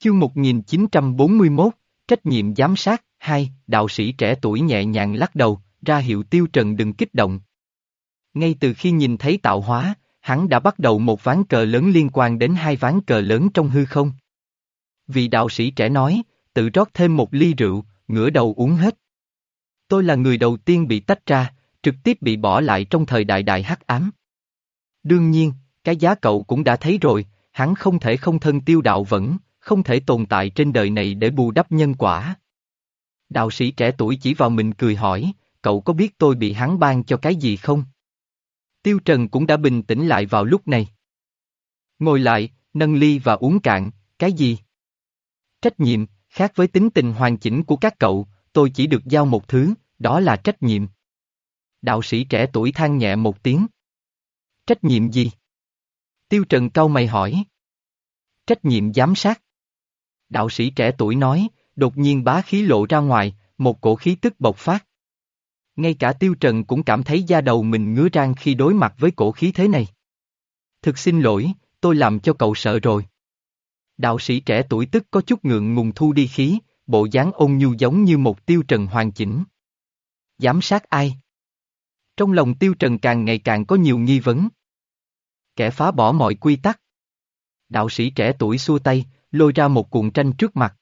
Chương 1941, Trách nhiệm giám sát, hai, đạo sĩ trẻ tuổi nhẹ nhàng lắc đầu, ra hiệu tiêu trần đừng kích động. Ngay từ khi nhìn thấy tạo hóa, hắn đã bắt đầu một ván cờ lớn liên quan đến hai ván cờ lớn trong hư không. Vị đạo sĩ trẻ nói, tự rót thêm một ly rượu, ngửa đầu uống hết. Tôi là người đầu tiên bị tách ra, trực tiếp bị bỏ lại trong thời đại đại hắc ám. Đương nhiên, cái giá cậu cũng đã thấy rồi, hắn không thể không thân tiêu đạo vẫn, không thể tồn tại trên đời này để bù đắp nhân quả. Đạo sĩ trẻ tuổi chỉ vào mình cười hỏi, cậu có biết tôi bị hắn ban cho cái gì không? Tiêu Trần cũng đã bình tĩnh lại vào lúc này. Ngồi lại, nâng ly và uống cạn, cái gì? Trách nhiệm, khác với tính tình hoàn chỉnh của các cậu, tôi chỉ được giao một thứ, đó là trách nhiệm. Đạo sĩ trẻ tuổi than nhẹ một tiếng. Trách nhiệm gì? Tiêu Trần cau mày hỏi. Trách nhiệm giám sát. Đạo sĩ trẻ tuổi nói, đột nhiên bá khí lộ ra ngoài, một cổ khí tức bộc phát. Ngay cả Tiêu Trần cũng cảm thấy da đầu mình ngứa rang khi đối mặt với cổ khí thế này. Thực xin lỗi, tôi làm cho cậu sợ rồi. Đạo sĩ trẻ tuổi tức có chút ngượng ngùng thu đi khí, bộ dáng ôn nhu giống như một Tiêu Trần hoàn chỉnh. Giám sát ai? Trong lòng Tiêu Trần càng ngày càng có nhiều nghi vấn. Kẻ phá bỏ mọi quy tắc. Đạo sĩ trẻ tuổi xua tay, lôi ra một cuộn tranh trước mặt.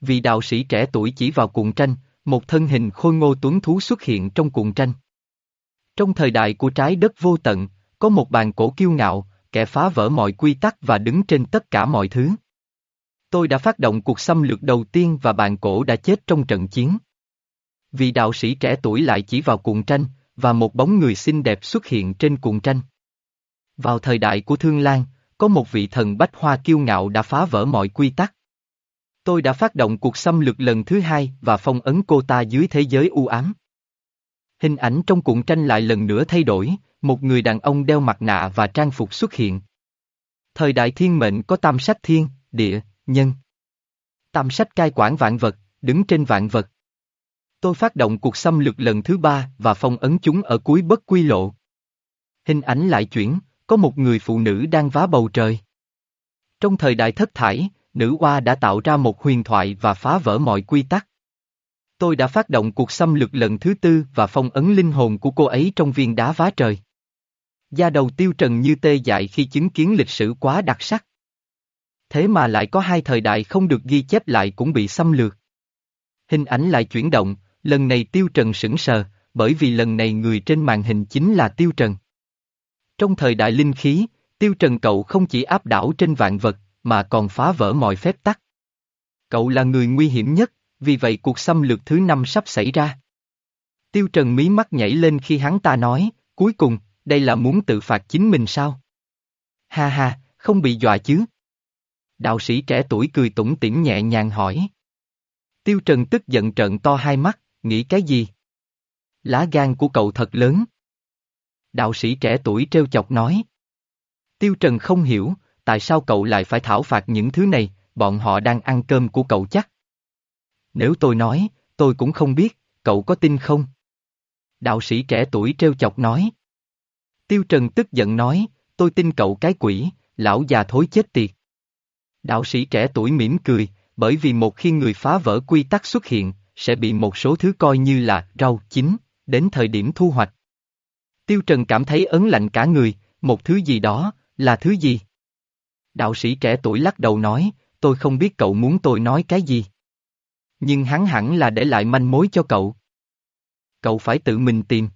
Vì đạo sĩ trẻ tuổi chỉ vào cuộn tranh, một thân hình khôi ngô tuấn thú xuất hiện trong cuộn tranh. Trong thời đại của trái đất vô tận, có một bàn cổ kiêu ngạo, kẻ phá vỡ mọi quy tắc và đứng trên tất cả mọi thứ. Tôi đã phát động cuộc xâm lược đầu tiên và bàn cổ đã chết trong trận chiến. Vì đạo sĩ trẻ tuổi lại chỉ vào cuộn tranh, và một bóng người xinh đẹp xuất hiện trên cuộn tranh. Vào thời đại của Thương Lan, có một vị thần bách hoa kiêu ngạo đã phá vỡ mọi quy tắc. Tôi đã phát động cuộc xâm lược lần thứ hai và phong ấn cô ta dưới thế giới u ám. Hình ảnh trong cuộn tranh lại lần nữa thay đổi, một người đàn ông đeo mặt nạ và trang phục xuất hiện. Thời đại thiên mệnh có tam sách thiên, địa, nhân. Tam sách cai quản vạn vật, đứng trên vạn vật. Tôi phát động cuộc xâm lược lần thứ ba và phong ấn chúng ở cuối bất quy lộ. Hình ảnh lại chuyển, có một người phụ nữ đang vá bầu trời. Trong thời đại thất thải, nữ oa đã tạo ra một huyền thoại và phá vỡ mọi quy tắc. Tôi đã phát động cuộc xâm lược lần thứ tư và phong ấn linh hồn của cô ấy trong viên đá vá trời. Gia đầu tiêu trần như tê dại khi chứng kiến lịch sử quá đặc sắc. Thế mà lại có hai thời đại không được ghi chép lại cũng bị xâm lược. Hình ảnh lại chuyển động, lần này tiêu trần sững sờ, bởi vì lần này người trên màn hình chính là tiêu trần. Trong thời đại linh khí, tiêu trần cậu không chỉ áp đảo trên vạn vật, mà còn phá vỡ mọi phép tắc. Cậu là người nguy hiểm nhất, vì vậy cuộc xâm lược thứ năm sắp xảy ra. Tiêu Trần mí mắt nhảy lên khi hắn ta nói, cuối cùng, đây là muốn tự phạt chính mình sao? Ha ha, không bị dọa chứ? Đạo sĩ trẻ tuổi cười tủm tỉm nhẹ nhàng hỏi. Tiêu Trần tức giận trợn to hai mắt, nghĩ cái gì? Lá gan của cậu thật lớn. Đạo sĩ trẻ tuổi treo chọc nói. Tiêu Trần không hiểu, tại sao cậu lại phải thảo phạt những thứ này, bọn họ đang ăn cơm của cậu chắc. Nếu tôi nói, tôi cũng không biết, cậu có tin không? Đạo sĩ trẻ tuổi treo chọc nói. Tiêu Trần tức giận nói, tôi tin cậu cái quỷ, lão già thối chết tiệt. Đạo sĩ trẻ tuổi mỉm cười, bởi vì một khi người phá vỡ quy tắc xuất hiện, sẽ bị một số thứ coi như là rau chín, đến thời điểm thu hoạch. Tiêu Trần cảm thấy ấn lạnh cả người, một thứ gì đó, là thứ gì? Đạo sĩ trẻ tuổi lắc đầu nói, tôi không biết cậu muốn tôi nói cái gì. Nhưng hắn hẳn là để lại manh mối cho cậu. Cậu phải tự mình tìm.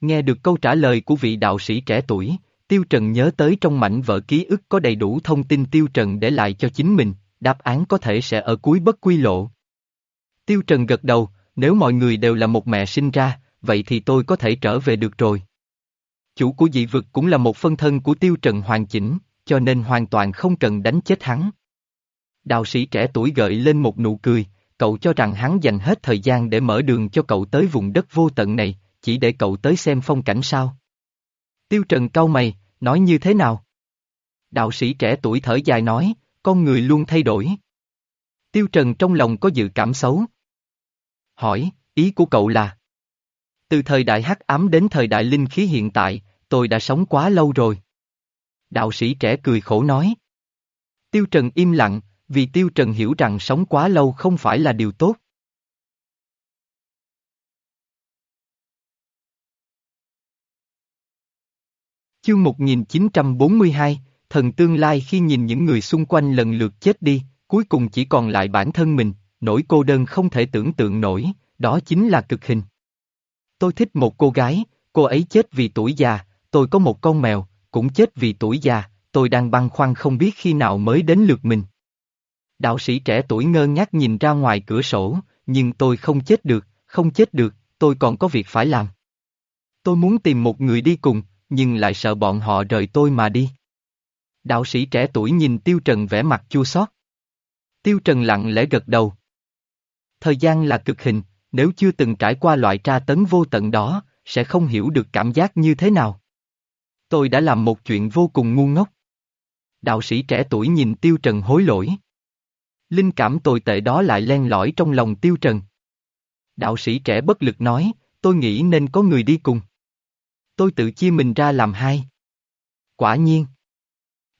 Nghe được câu trả lời của vị đạo sĩ trẻ tuổi, Tiêu Trần nhớ tới trong mảnh vở ký ức có đầy đủ thông tin Tiêu Trần để lại cho chính mình, đáp án có thể sẽ ở cuối bất quy lộ. Tiêu Trần gật đầu, nếu mọi người đều là một mẹ sinh ra, vậy thì tôi có thể trở về được rồi. Chủ của dị vực cũng là một phân thân của Tiêu Trần hoàn chỉnh, cho nên hoàn toàn không cần đánh chết hắn. Đạo sĩ trẻ tuổi gợi lên một nụ cười, cậu cho rằng hắn dành hết thời gian để mở đường cho cậu tới vùng đất vô tận này, chỉ để cậu tới xem phong cảnh sao. Tiêu Trần cau mày, nói như thế nào? Đạo sĩ trẻ tuổi thở dài nói, con người luôn thay đổi. Tiêu Trần trong lòng có dự cảm xấu. Hỏi, ý của cậu là? Từ thời đại hắc ám đến thời đại linh khí hiện tại, tôi đã sống quá lâu rồi. Đạo sĩ trẻ cười khổ nói. Tiêu Trần im lặng, vì Tiêu Trần hiểu rằng sống quá lâu không phải là điều tốt. Chương 1942, thần tương lai khi nhìn những người xung quanh lần lượt chết đi, cuối cùng chỉ còn lại bản thân mình, nỗi cô đơn không thể tưởng tượng nổi, đó chính là cực hình. Tôi thích một cô gái, cô ấy chết vì tuổi già, tôi có một con mèo, cũng chết vì tuổi già, tôi đang băn khoăn không biết khi nào mới đến lượt mình. Đạo sĩ trẻ tuổi ngơ ngác nhìn ra ngoài cửa sổ, nhưng tôi không chết được, không chết được, tôi còn có việc phải làm. Tôi muốn tìm một người đi cùng, nhưng lại sợ bọn họ rời tôi mà đi. Đạo sĩ trẻ tuổi nhìn Tiêu Trần vẻ mặt chua xót. Tiêu Trần lặng lẽ gật đầu. Thời gian là cực hình, nếu chưa từng trải qua loại tra tấn vô tận đó, sẽ không hiểu được cảm giác như thế nào. Tôi đã làm một chuyện vô cùng ngu ngốc. Đạo sĩ trẻ tuổi nhìn Tiêu Trần hối lỗi. Linh cảm tồi tệ đó lại len lỏi trong lòng Tiêu Trần. Đạo sĩ trẻ bất lực nói, tôi nghĩ nên có người đi cùng. Tôi tự chia mình ra làm hai. Quả nhiên.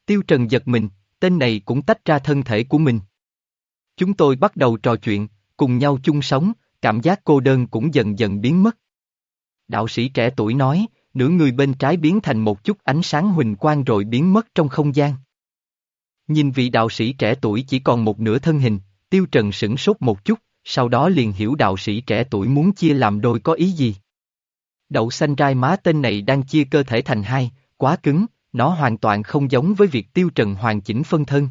Tiêu Trần giật mình, tên này cũng tách ra thân thể của mình. Chúng tôi bắt đầu trò chuyện, cùng nhau chung sống, cảm giác cô đơn cũng dần dần biến mất. Đạo sĩ trẻ tuổi nói, nửa người bên trái biến thành một chút ánh sáng huỳnh quang rồi biến mất trong không gian. Nhìn vị đạo sĩ trẻ tuổi chỉ còn một nửa thân hình, tiêu trần sửng sốt một chút, sau đó liền hiểu đạo sĩ trẻ tuổi muốn chia làm đôi có ý gì. Đậu xanh trai má tên này đang chia cơ thể thành hai, quá cứng, nó hoàn toàn không giống với việc tiêu trần hoàn chỉnh phân thân.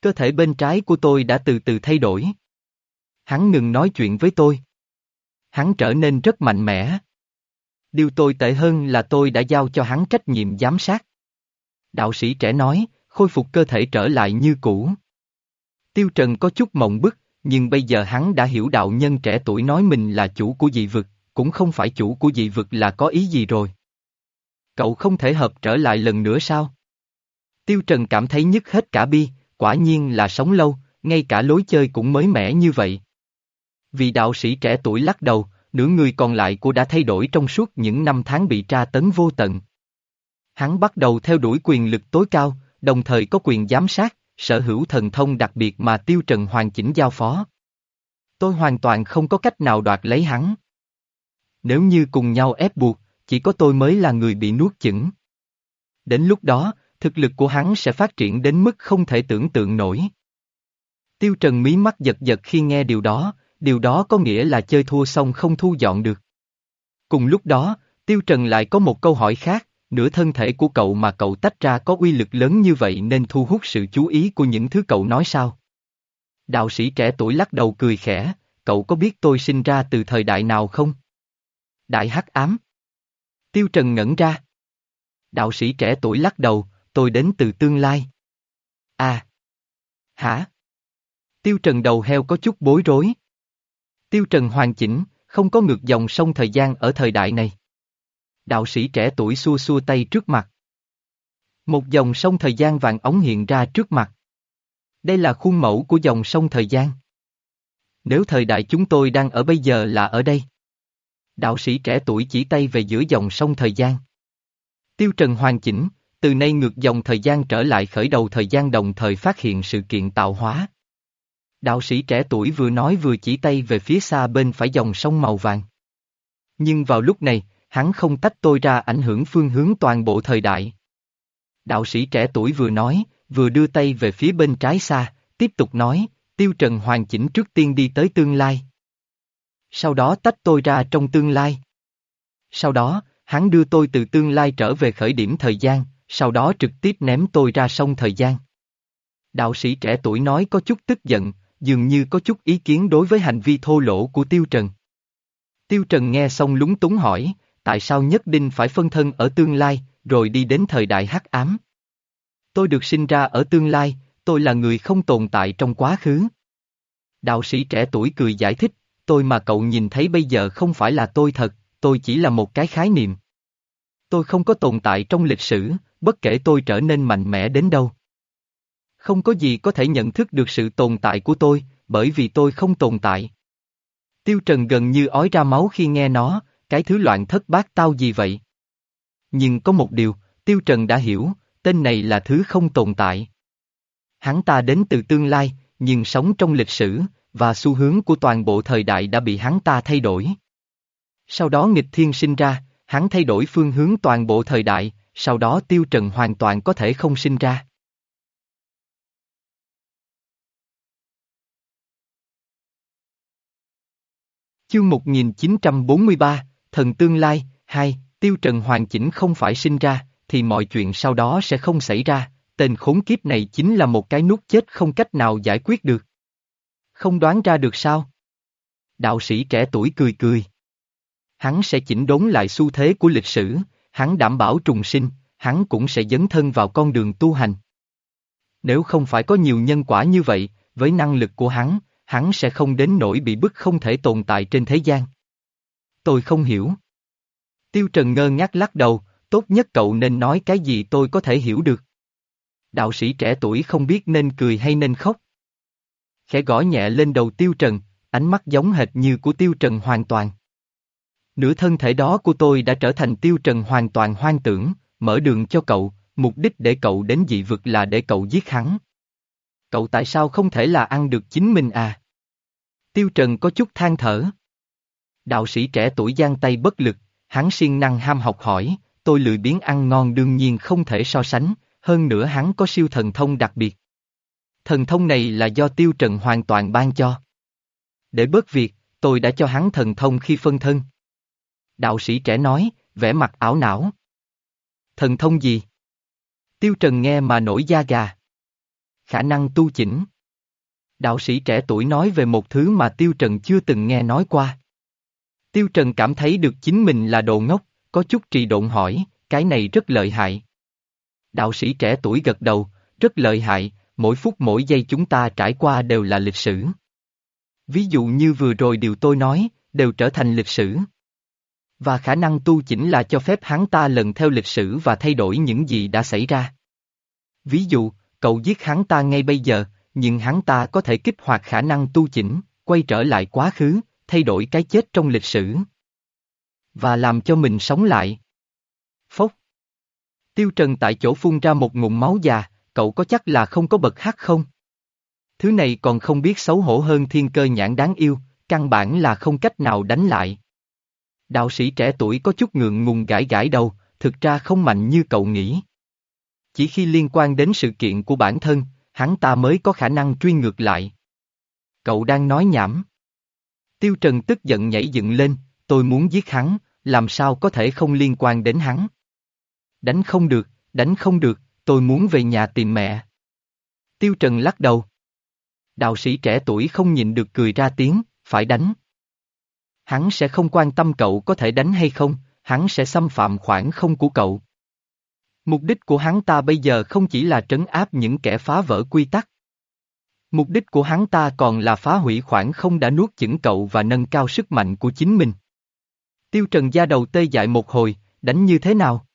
Cơ thể bên trái của tôi đã từ từ thay đổi. Hắn ngừng nói chuyện với tôi. Hắn trở nên rất mạnh mẽ. Điều tồi tệ hơn là tôi đã giao cho hắn trách nhiệm giám sát. Đạo sĩ trẻ nói, khôi phục cơ thể trở lại như cũ. Tiêu Trần có chút mộng bức, nhưng bây giờ hắn đã hiểu đạo nhân trẻ tuổi nói mình là chủ của dị vực, cũng không phải chủ của dị vực là có ý gì rồi. Cậu không thể hợp trở lại lần nữa sao? Tiêu Trần cảm thấy nhức hết cả bi, quả nhiên là sống lâu, ngay cả lối chơi cũng mới mẻ như vậy. Vì đạo sĩ trẻ tuổi lắc đầu, nửa người còn lại của đã thay đổi trong suốt những năm tháng bị tra tấn vô tận. Hắn bắt đầu theo đuổi quyền lực tối cao, đồng thời có quyền giám sát, sở hữu thần thông đặc biệt mà Tiêu Trần hoàn chỉnh giao phó. Tôi hoàn toàn không có cách nào đoạt lấy hắn. Nếu như cùng nhau ép buộc, chỉ có tôi mới là người bị nuốt chửng. Đến lúc đó, thực lực của hắn sẽ phát triển đến mức không thể tưởng tượng nổi. Tiêu Trần mí mắt giật giật khi nghe điều đó, điều đó có nghĩa là chơi thua xong không thu dọn được. Cùng lúc đó, Tiêu Trần lại có một câu hỏi khác, nửa thân thể của cậu mà cậu tách ra có uy lực lớn như vậy nên thu hút sự chú ý của những thứ cậu nói sao? Đạo sĩ trẻ tuổi lắc đầu cười khẽ, cậu có biết tôi sinh ra từ thời đại nào không? Đại hắc ám. Tiêu Trần ngẩn ra. Đạo sĩ trẻ tuổi lắc đầu, tôi đến từ tương lai. À. Hả? Tiêu Trần đầu heo có chút bối rối. Tiêu Trần hoàn chỉnh, không có ngược dòng sông thời gian ở thời đại này. Đạo sĩ trẻ tuổi xua xua tay trước mặt. Một dòng sông thời gian vàng ống hiện ra trước mặt. Đây là khuôn mẫu của dòng sông thời gian. Nếu thời đại chúng tôi đang ở bây giờ là ở đây. Đạo sĩ trẻ tuổi chỉ tay về giữa dòng sông thời gian. Tiêu Trần hoàn chỉnh, từ nay ngược dòng thời gian trở lại khởi đầu thời gian đồng thời phát hiện sự kiện tạo hóa. Đạo sĩ trẻ tuổi vừa nói vừa chỉ tay về phía xa bên phải dòng sông màu vàng. Nhưng vào lúc này, hắn không tách tôi ra ảnh hưởng phương hướng toàn bộ thời đại. Đạo sĩ trẻ tuổi vừa nói, vừa đưa tay về phía bên trái xa, tiếp tục nói, tiêu trần hoàn chỉnh trước tiên đi tới tương lai. Sau đó tách tôi ra trong tương lai. Sau đó, hắn đưa tôi từ tương lai trở về khởi điểm thời gian, sau đó trực tiếp ném tôi ra sông thời gian. Đạo sĩ trẻ tuổi nói có chút tức giận, dường như có chút ý kiến đối với hành vi thô lỗ của Tiêu Trần. Tiêu Trần nghe xong lúng túng hỏi, tại sao nhất định phải phân thân ở tương lai, rồi đi đến thời đại hắc ám? Tôi được sinh ra ở tương lai, tôi là người không tồn tại trong quá khứ. Đạo sĩ trẻ tuổi cười giải thích, tôi mà cậu nhìn thấy bây giờ không phải là tôi thật, tôi chỉ là một cái khái niệm. Tôi không có tồn tại trong lịch sử, bất kể tôi trở nên mạnh mẽ đến đâu. Không có gì có thể nhận thức được sự tồn tại của tôi, bởi vì tôi không tồn tại. Tiêu Trần gần như ói ra máu khi nghe nó, cái thứ loạn thất bát tao gì vậy? Nhưng có một điều, Tiêu Trần đã hiểu, tên này là thứ không tồn tại. Hắn ta đến từ tương lai, nhưng sống trong lịch sử, và xu hướng của toàn bộ thời đại đã bị hắn ta thay đổi. Sau đó nghịch thiên sinh ra, hắn thay đổi phương hướng toàn bộ thời đại, sau đó tiêu trần hoàn toàn có thể không sinh ra. Chương 1943, Thần Tương Lai, 2, Tiêu Trần hoàn chỉnh không phải sinh ra, thì mọi chuyện sau đó sẽ không xảy ra, tên khốn kiếp này chính là một cái nút chết không cách nào giải quyết được. Không đoán ra được sao? Đạo sĩ trẻ tuổi cười cười. Hắn sẽ chỉnh đốn lại xu thế của lịch sử, hắn đảm bảo trùng sinh, hắn cũng sẽ dấn thân vào con đường tu hành. Nếu không phải có nhiều nhân quả như vậy, với năng lực của hắn, hắn sẽ không đến nỗi bị bức không thể tồn tại trên thế gian. Tôi không hiểu. Tiêu Trần ngơ ngác lắc đầu, tốt nhất cậu nên nói cái gì tôi có thể hiểu được. Đạo sĩ trẻ tuổi không biết nên cười hay nên khóc. Khẽ gõ nhẹ lên đầu Tiêu Trần, ánh mắt giống hệt như của Tiêu Trần hoàn toàn. Nửa thân thể đó của tôi đã trở thành Tiêu Trần hoàn toàn hoang tưởng, mở đường cho cậu, mục đích để cậu đến dị vực là để cậu giết hắn. Cậu tại sao không thể là ăn được chính mình à? Tiêu Trần có chút than thở. Đạo sĩ trẻ tuổi giang tay bất lực, hắn siêng năng ham học hỏi, tôi lười biến ăn ngon đương nhiên không thể so sánh, hơn nữa hắn có siêu thần thông đặc biệt. Thần thông này là do Tiêu Trần hoàn toàn ban cho. Để bớt việc, tôi đã cho hắn thần thông khi phân thân. Đạo sĩ trẻ nói, vẻ mặt ảo não. Thần thông gì? Tiêu Trần nghe mà nổi da gà. Khả năng tu chỉnh. Đạo sĩ trẻ tuổi nói về một thứ mà Tiêu Trần chưa từng nghe nói qua. Tiêu Trần cảm thấy được chính mình là đồ ngốc, có chút trì độn hỏi, cái này rất lợi hại. Đạo sĩ trẻ tuổi gật đầu, rất lợi hại, mỗi phút mỗi giây chúng ta trải qua đều là lịch sử. Ví dụ như vừa rồi điều tôi nói, đều trở thành lịch sử. Và khả năng tu chỉnh là cho phép hắn ta lần theo lịch sử và thay đổi những gì đã xảy ra. Ví dụ, cậu giết hắn ta ngay bây giờ, nhưng hắn ta có thể kích hoạt khả năng tu chỉnh, quay trở lại quá khứ, thay đổi cái chết trong lịch sử. Và làm cho mình sống lại. Phốc. Tiêu Trần tại chỗ phun ra một ngụm máu già, cậu có chắc là không có bật hắc không? Thứ này còn không biết xấu hổ hơn thiên cơ nhãn đáng yêu, căn bản là không cách nào đánh lại. Đạo sĩ trẻ tuổi có chút ngượng ngùng gãi gãi đầu, thực ra không mạnh như cậu nghĩ. Chỉ khi liên quan đến sự kiện của bản thân, hắn ta mới có khả năng truy ngược lại. Cậu đang nói nhảm. Tiêu Trần tức giận nhảy dựng lên, tôi muốn giết hắn, làm sao có thể không liên quan đến hắn. Đánh không được, đánh không được, tôi muốn về nhà tìm mẹ. Tiêu Trần lắc đầu. Đạo sĩ trẻ tuổi không nhìn được cười ra tiếng, phải đánh. Hắn sẽ không quan tâm cậu có thể đánh hay không, hắn sẽ xâm phạm khoảng không của cậu. Mục đích của hắn ta bây giờ không chỉ là trấn áp những kẻ phá vỡ quy tắc. Mục đích của hắn ta còn là phá hủy khoảng không đã nuốt chửng cậu và nâng cao sức mạnh của chính mình. Tiêu Trần da đầu tê dại một hồi, đánh như thế nào?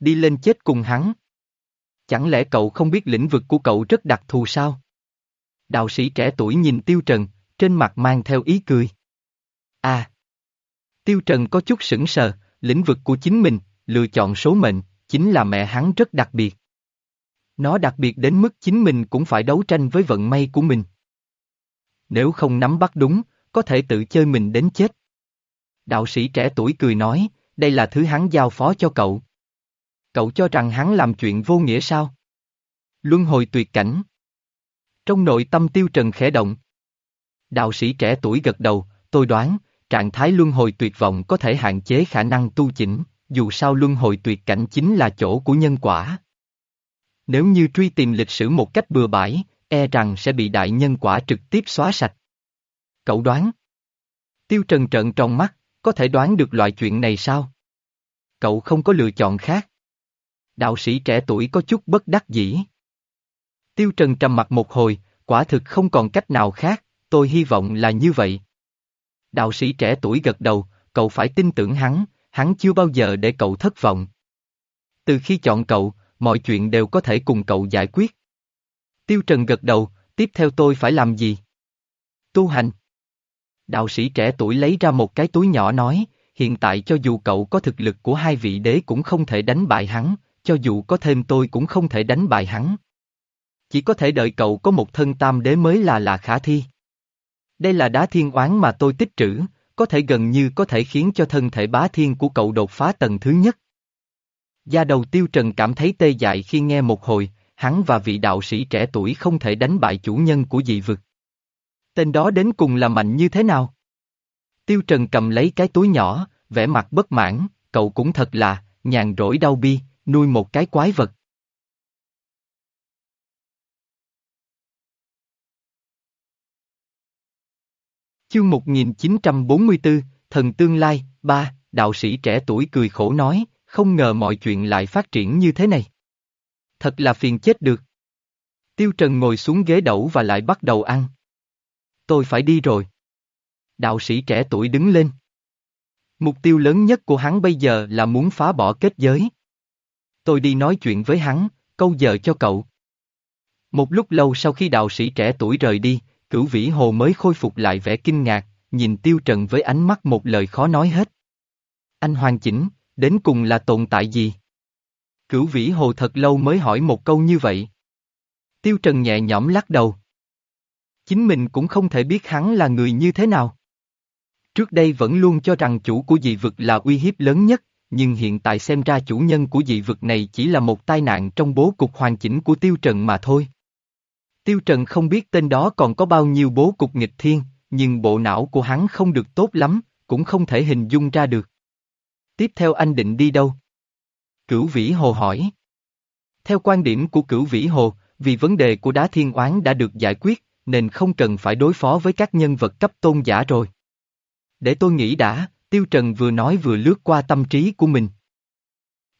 Đi lên chết cùng hắn. Chẳng lẽ cậu không biết lĩnh vực của cậu rất đặc thù sao? Đạo sĩ trẻ tuổi nhìn Tiêu Trần, trên mặt mang theo ý cười. À! Tiêu Trần có chút sững sờ, lĩnh vực của chính mình, lựa chọn số mệnh, chính là mẹ hắn rất đặc biệt. Nó đặc biệt đến mức chính mình cũng phải đấu tranh với vận may của mình. Nếu không nắm bắt đúng, có thể tự chơi mình đến chết. Đạo sĩ trẻ tuổi cười nói, đây là thứ hắn giao phó cho cậu. Cậu cho rằng hắn làm chuyện vô nghĩa sao? Luân hồi tuyệt cảnh. Trong nội tâm tiêu trần khẽ động. Đạo sĩ trẻ tuổi gật đầu, tôi đoán, trạng thái luân hồi tuyệt vọng có thể hạn chế khả năng tu chỉnh, dù sao luân hồi tuyệt cảnh chính là chỗ của nhân quả. Nếu như truy tìm lịch sử một cách bừa bãi, e rằng sẽ bị đại nhân quả trực tiếp xóa sạch. Cậu đoán? Tiêu Trần trợn trong mắt, có thể đoán được loại chuyện này sao? Cậu không có lựa chọn khác. Đạo sĩ trẻ tuổi có chút bất đắc dĩ. Tiêu Trần trầm mặt một hồi, quả thực không còn cách nào khác, tôi hy vọng là như vậy. Đạo sĩ trẻ tuổi gật đầu, cậu phải tin tưởng hắn, hắn chưa bao giờ để cậu thất vọng. Từ khi chọn cậu, mọi chuyện đều có thể cùng cậu giải quyết. Tiêu Trần gật đầu, tiếp theo tôi phải làm gì? Tu hành. Đạo sĩ trẻ tuổi lấy ra một cái túi nhỏ nói, hiện tại cho dù cậu có thực lực của hai vị đế cũng không thể đánh bại hắn, cho dù có thêm tôi cũng không thể đánh bại hắn. chỉ có thể đợi cậu có một thân tam đế mới là là khả thi. Đây là đá thiên oán mà tôi tích trữ, có thể gần như có thể khiến cho thân thể bá thiên của cậu đột phá tầng thứ nhất. Gia đầu tiêu trần cảm thấy tê dại khi nghe một hồi, hắn và vị đạo sĩ trẻ tuổi không thể đánh bại chủ nhân của dị vực. Tên đó đến cùng là mạnh như thế nào? Tiêu Trần cầm lấy cái túi nhỏ, vẻ mặt bất mãn, cậu cũng thật là, nhàn rỗi đau bi, nuôi một cái quái vật. Chương 1944, Thần Tương Lai, ba, đạo sĩ trẻ tuổi cười khổ nói, không ngờ mọi chuyện lại phát triển như thế này. Thật là phiền chết được. Tiêu Trần ngồi xuống ghế đẩu và lại bắt đầu ăn. Tôi phải đi rồi. Đạo sĩ trẻ tuổi đứng lên. Mục tiêu lớn nhất của hắn bây giờ là muốn phá bỏ kết giới. Tôi đi nói chuyện với hắn, câu giờ cho cậu. Một lúc lâu sau khi đạo sĩ trẻ tuổi rời đi, cửu vĩ hồ mới khôi phục lại vẻ kinh ngạc, nhìn tiêu trần với ánh mắt một lời khó nói hết. Anh hoàn chỉnh, đến cùng là tồn tại gì? Cửu vĩ hồ thật lâu mới hỏi một câu như vậy. Tiêu trần nhẹ nhõm lắc đầu. Chính mình cũng không thể biết hắn là người như thế nào. Trước đây vẫn luôn cho rằng chủ của dị vực là uy hiếp lớn nhất, nhưng hiện tại xem ra chủ nhân của dị vực này chỉ là một tai nạn trong bố cục hoàn chỉnh của Tiêu Trần mà thôi. Tiêu Trần không biết tên đó còn có bao nhiêu bố cục nghịch thiên, nhưng bộ não của hắn không được tốt lắm, cũng không thể hình dung ra được. Tiếp theo anh định đi đâu? Cửu Vĩ Hồ hỏi. Theo quan điểm của Cửu Vĩ Hồ, vì vấn đề của đá thiên oán đã được giải quyết, nên không cần phải đối phó với các nhân vật cấp tôn giả rồi. Để tôi nghĩ đã, Tiêu Trần vừa nói vừa lướt qua tâm trí của mình.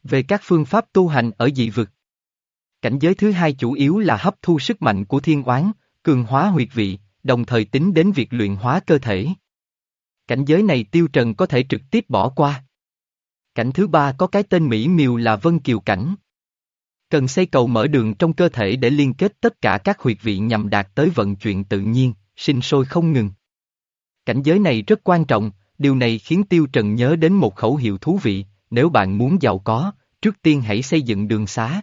Về các phương pháp tu hành ở dị vực. Cảnh giới thứ hai chủ yếu là hấp thu sức mạnh của thiên oán, cường hóa huyệt vị, đồng thời tính đến việc luyện hóa cơ thể. Cảnh giới này Tiêu Trần có thể trực tiếp bỏ qua. Cảnh thứ ba có cái tên Mỹ miều là Vân Kiều Cảnh. Cần xây cầu mở đường trong cơ thể để liên kết tất cả các huyệt vị nhằm đạt tới vận chuyển tự nhiên, sinh sôi không ngừng. Cảnh giới này rất quan trọng, điều này khiến Tiêu Trần nhớ đến một khẩu hiệu thú vị, nếu bạn muốn giàu có, trước tiên hãy xây dựng đường xá.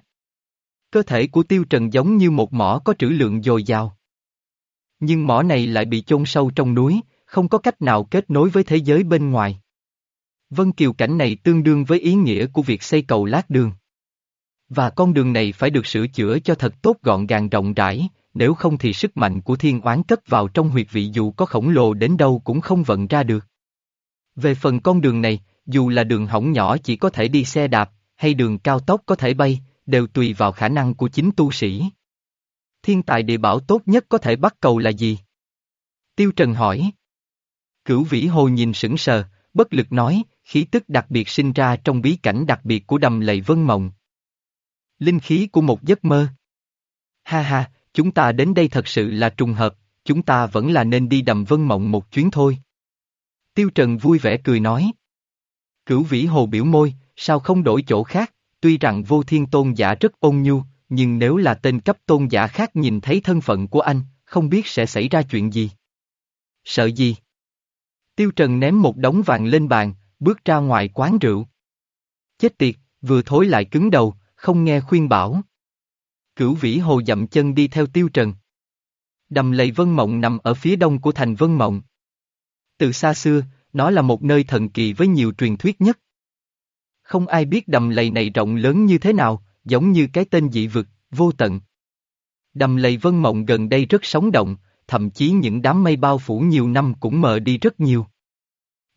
Cơ thể của Tiêu Trần giống như một mỏ có trữ lượng dồi dào. Nhưng mỏ này lại bị chôn sâu trong núi, không có cách nào kết nối với thế giới bên ngoài. Vân Kiều cảnh này tương đương với ý nghĩa của việc xây cầu lát đường. Và con đường này phải được sửa chữa cho thật tốt gọn gàng rộng rãi, nếu không thì sức mạnh của thiên oán cất vào trong huyệt vị dù có khổng lồ đến đâu cũng không vận ra được. Về phần con đường này, dù là đường hỏng nhỏ chỉ có thể đi xe đạp, hay đường cao tốc có thể bay, đều tùy vào khả năng của chính tu sĩ. Thiên tài địa bảo tốt nhất có thể bắt cầu là gì? Tiêu Trần hỏi. Cửu vĩ hồ nhìn sững sờ, bất lực nói, khí tức đặc biệt sinh ra trong bí cảnh đặc biệt của đầm lầy vân mộng. Linh khí của một giấc mơ. Ha ha, chúng ta đến đây thật sự là trùng hợp, chúng ta vẫn là nên đi đầm vân mộng một chuyến thôi. Tiêu Trần vui vẻ cười nói. Cửu vĩ hồ biểu môi, sao không đổi chỗ khác, tuy rằng vô thiên tôn giả rất ôn nhu, nhưng nếu là tên cấp tôn giả khác nhìn thấy thân phận của anh, không biết sẽ xảy ra chuyện gì. Sợ gì? Tiêu Trần ném một đống vàng lên bàn, bước ra ngoài quán rượu. Chết tiệt, vừa thối lại cứng đầu, không nghe khuyên bảo. Cửu vĩ hồ dậm chân đi theo Tiêu Trần. Đầm lầy Vân Mộng nằm ở phía đông của thành Vân Mộng. Từ xa xưa, nó là một nơi thần kỳ với nhiều truyền thuyết nhất. Không ai biết đầm lầy này rộng lớn như thế nào, giống như cái tên dị vực, vô tận. Đầm lầy Vân Mộng gần đây rất sống động, thậm chí những đám mây bao phủ nhiều năm cũng mờ đi rất nhiều.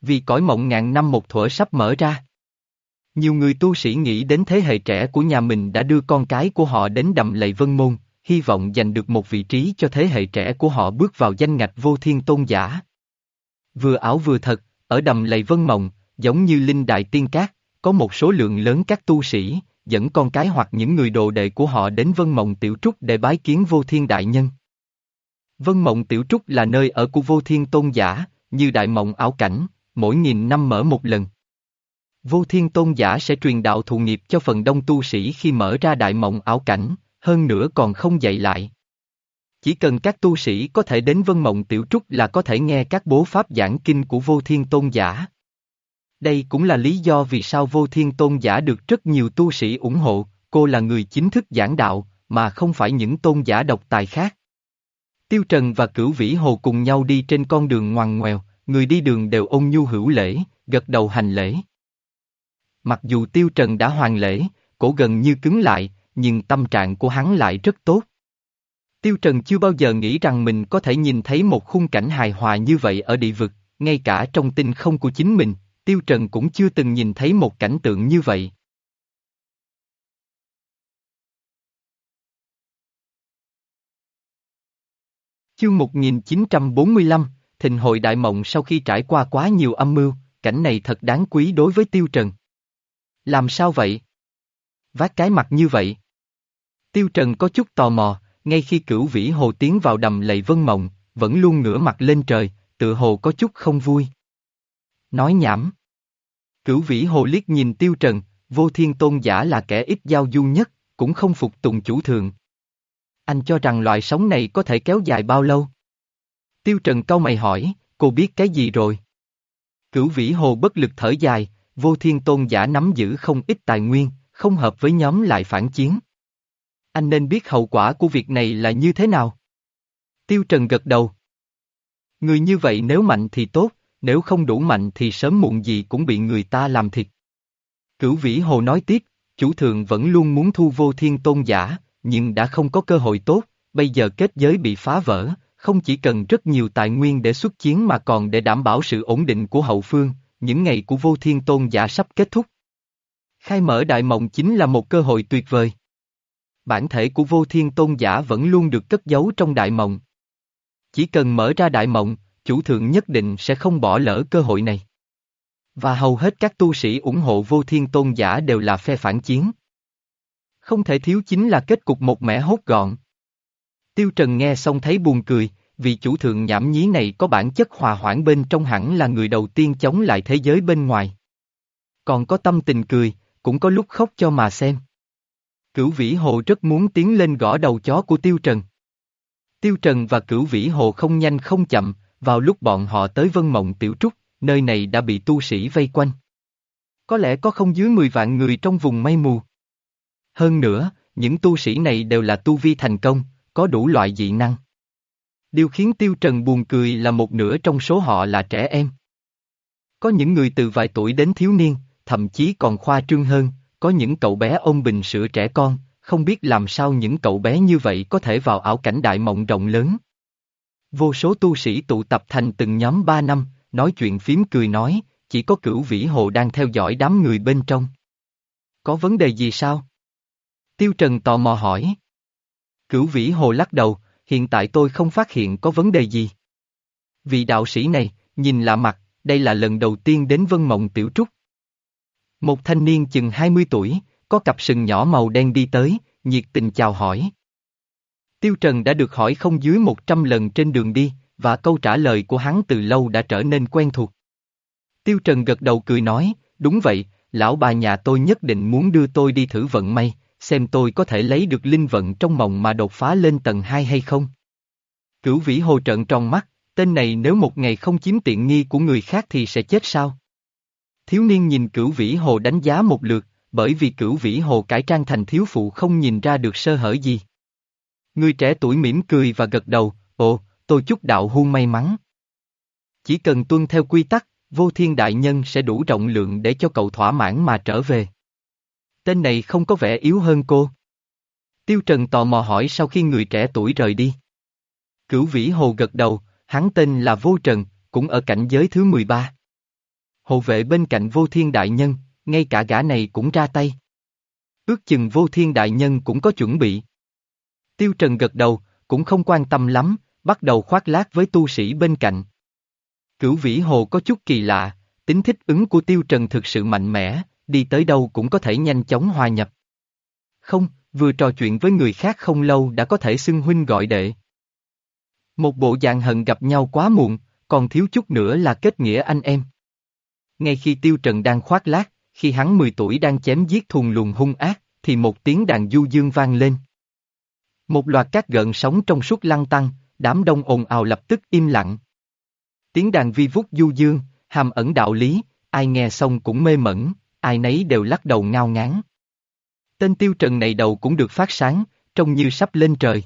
Vì cõi mộng ngàn năm một thuở sắp mở ra. Nhiều người tu sĩ nghĩ đến thế hệ trẻ của nhà mình đã đưa con cái của họ đến đầm lầy vân môn, hy vọng giành được một vị trí cho thế hệ trẻ của họ bước vào danh ngạch vô thiên tôn giả. Vừa ảo vừa thật, ở đầm lầy vân mộng, giống như linh đại tiên cát, có một số lượng lớn các tu sĩ, dẫn con cái hoặc những người đồ đệ của họ đến vân mộng tiểu trúc để bái kiến vô thiên đại nhân. Vân mộng tiểu trúc là nơi ở của vô thiên tôn giả, như đại mộng ảo cảnh, mỗi nghìn năm mở một lần. Vô thiên tôn giả sẽ truyền đạo thụ nghiệp cho phần đông tu sĩ khi mở ra đại mộng ảo cảnh, hơn nữa còn không dạy lại. Chỉ cần các tu sĩ có thể đến vân mộng tiểu trúc là có thể nghe các bố pháp giảng kinh của vô thiên tôn giả. Đây cũng là lý do vì sao vô thiên tôn giả được rất nhiều tu sĩ ủng hộ, cô là người chính thức giảng đạo, mà không phải những tôn giả độc tài khác. Tiêu Trần và Cửu Vĩ Hồ cùng nhau đi trên con đường ngoằn ngoèo, người đi đường đều ôn nhu hữu lễ, gật đầu hành lễ. Mặc dù Tiêu Trần đã hoàn lễ, cổ gần như cứng lại, nhưng tâm trạng của hắn lại rất tốt. Tiêu Trần chưa bao giờ nghĩ rằng mình có thể nhìn thấy một khung cảnh hài hòa như vậy ở địa vực, ngay cả trong tinh không của chính mình, Tiêu Trần cũng chưa từng nhìn thấy một cảnh tượng như vậy. Chương 1945, Thịnh hội đại mộng sau khi trải qua quá nhiều âm mưu, cảnh này thật đáng quý đối với Tiêu Trần. Làm sao vậy? Vác cái mặt như vậy. Tiêu Trần có chút tò mò, ngay khi cửu vĩ hồ tiến vào đầm lầy vân mộng, vẫn luôn ngửa mặt lên trời, tự hồ có chút không vui. Nói nhảm. Cửu vĩ hồ liếc nhìn Tiêu Trần, vô thiên tôn giả là kẻ ít giao du nhất, cũng không phục tùng chủ thường. Anh cho rằng loại sống này có thể kéo dài bao lâu? Tiêu Trần câu mày hỏi, cô biết cái gì rồi? Cửu vĩ hồ bất lực thở dài, vô thiên tôn giả nắm giữ không ít tài nguyên, không hợp với nhóm lại phản chiến. Anh nên biết hậu quả của việc này là như thế nào? Tiêu Trần gật đầu. Người như vậy nếu mạnh thì tốt, nếu không đủ mạnh thì sớm muộn gì cũng bị người ta làm thịt. Cửu vĩ hồ nói tiếp, chủ thượng vẫn luôn muốn thu vô thiên tôn giả, nhưng đã không có cơ hội tốt, bây giờ kết giới bị phá vỡ, không chỉ cần rất nhiều tài nguyên để xuất chiến mà còn để đảm bảo sự ổn định của hậu phương, những ngày của vô thiên tôn giả sắp kết thúc. Khai mở đại mộng chính là một cơ hội tuyệt vời. Bản thể của vô thiên tôn giả vẫn luôn được cất giấu trong đại mộng. Chỉ cần mở ra đại mộng, chủ thượng nhất định sẽ không bỏ lỡ cơ hội này. Và hầu hết các tu sĩ ủng hộ vô thiên tôn giả đều là phe phản chiến. Không thể thiếu chính là kết cục một mẻ hốt gọn. Tiêu Trần nghe xong thấy buồn cười, vì chủ thượng nhảm nhí này có bản chất hòa hoãn bên trong hẳn là người đầu tiên chống lại thế giới bên ngoài. Còn có tâm tình cười, cũng có lúc khóc cho mà xem. Cửu Vĩ Hồ rất muốn tiến lên gõ đầu chó của Tiêu Trần. Tiêu Trần và Cửu Vĩ Hồ không nhanh không chậm, vào lúc bọn họ tới Vân Mộng Tiểu Trúc, nơi này đã bị tu sĩ vây quanh. Có lẽ có không dưới 10 vạn người trong vùng mây mù. Hơn nữa, những tu sĩ này đều là tu vi thành công, có đủ loại dị năng. Điều khiến Tiêu Trần buồn cười là một nửa trong số họ là trẻ em. Có những người từ vài tuổi đến thiếu niên, thậm chí còn khoa trương hơn, có những cậu bé ôm bình sữa trẻ con, không biết làm sao những cậu bé như vậy có thể vào ảo cảnh đại mộng rộng lớn. Vô số tu sĩ tụ tập thành từng nhóm ba năm, nói chuyện phím cười nói, chỉ có cửu vĩ hồ đang theo dõi đám người bên trong. Có vấn đề gì sao? Tiêu Trần tò mò hỏi. Cửu vĩ hồ lắc đầu, hiện tại tôi không phát hiện có vấn đề gì. Vị đạo sĩ này, nhìn lạ mặt, đây là lần đầu tiên đến Vân Mộng Tiểu Trúc. Một thanh niên chừng 20 tuổi, có cặp sừng nhỏ màu đen đi tới, nhiệt tình chào hỏi. Tiêu Trần đã được hỏi không dưới 100 lần trên đường đi, và câu trả lời của hắn từ lâu đã trở nên quen thuộc. Tiêu Trần gật đầu cười nói, đúng vậy, lão bà nhà tôi nhất định muốn đưa tôi đi thử vận may, xem tôi có thể lấy được linh vận trong mộng mà đột phá lên tầng 2 hay không. Cửu vĩ hồ trợn tròn mắt, tên này nếu một ngày không chiếm tiện nghi của người khác thì sẽ chết sao? Thiếu niên nhìn cửu vĩ hồ đánh giá một lượt, bởi vì cửu vĩ hồ cải trang thành thiếu phụ không nhìn ra được sơ hở gì. Người trẻ tuổi mỉm cười và gật đầu, ồ, tôi chúc đạo hưu may mắn. Chỉ cần tuân theo quy tắc, vô thiên đại nhân sẽ đủ rộng lượng để cho cậu thỏa mãn mà trở về. Tên này không có vẻ yếu hơn cô. Tiêu Trần tò mò hỏi sau khi người trẻ tuổi rời đi. Cửu Vĩ Hồ gật đầu, hắn tên là Vô Trần, cũng ở cảnh giới thứ 13. Hồ vệ bên cạnh Vô Thiên Đại Nhân, ngay cả gã này cũng ra tay. Ước chừng Vô Thiên Đại Nhân cũng có chuẩn bị. Tiêu Trần gật đầu, cũng không quan tâm lắm, bắt đầu khoác lác với tu sĩ bên cạnh. Cửu Vĩ Hồ có chút kỳ lạ, tính thích ứng của Tiêu Trần thực sự mạnh mẽ, đi tới đâu cũng có thể nhanh chóng hòa nhập. Không, vừa trò chuyện với người khác không lâu đã có thể xưng huynh gọi đệ. Một bộ dạng hận gặp nhau quá muộn, còn thiếu chút nữa là kết nghĩa anh em. Ngay khi Tiêu Trần đang khoác lác, khi hắn 10 tuổi đang chém giết thùng lùn hung ác, thì một tiếng đàn du dương vang lên. Một loạt các gợn sóng trong suốt lăng tăng, đám đông ồn ào lập tức im lặng. Tiếng đàn vi vút du dương, hàm ẩn đạo lý, ai nghe xong cũng mê mẩn, ai nấy đều lắc đầu ngao ngán. Tên tiêu trần này đầu cũng được phát sáng, trông như sắp lên trời.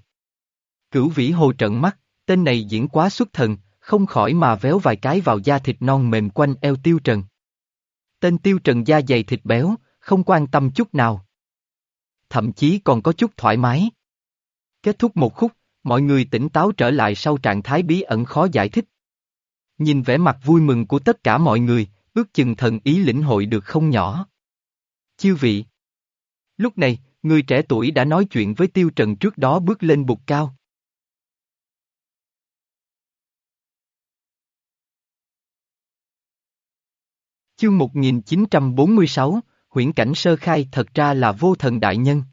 Cửu vĩ hồ trận mắt, tên này diễn quá xuất thần, không khỏi mà véo vài cái vào da thịt non mềm quanh eo tiêu trần. Tên tiêu trần da dày thịt béo, không quan tâm chút nào. Thậm chí còn có chút thoải mái. Kết thúc một khúc, mọi người tỉnh táo trở lại sau trạng thái bí ẩn khó giải thích. Nhìn vẻ mặt vui mừng của tất cả mọi người, ước chừng thần ý lĩnh hội được không nhỏ. Chiêu vị. Lúc này, người trẻ tuổi đã nói chuyện với Tiêu Trần trước đó bước lên bục cao. Chương 1946, huyễn cảnh sơ khai thật ra là vô thần đại nhân.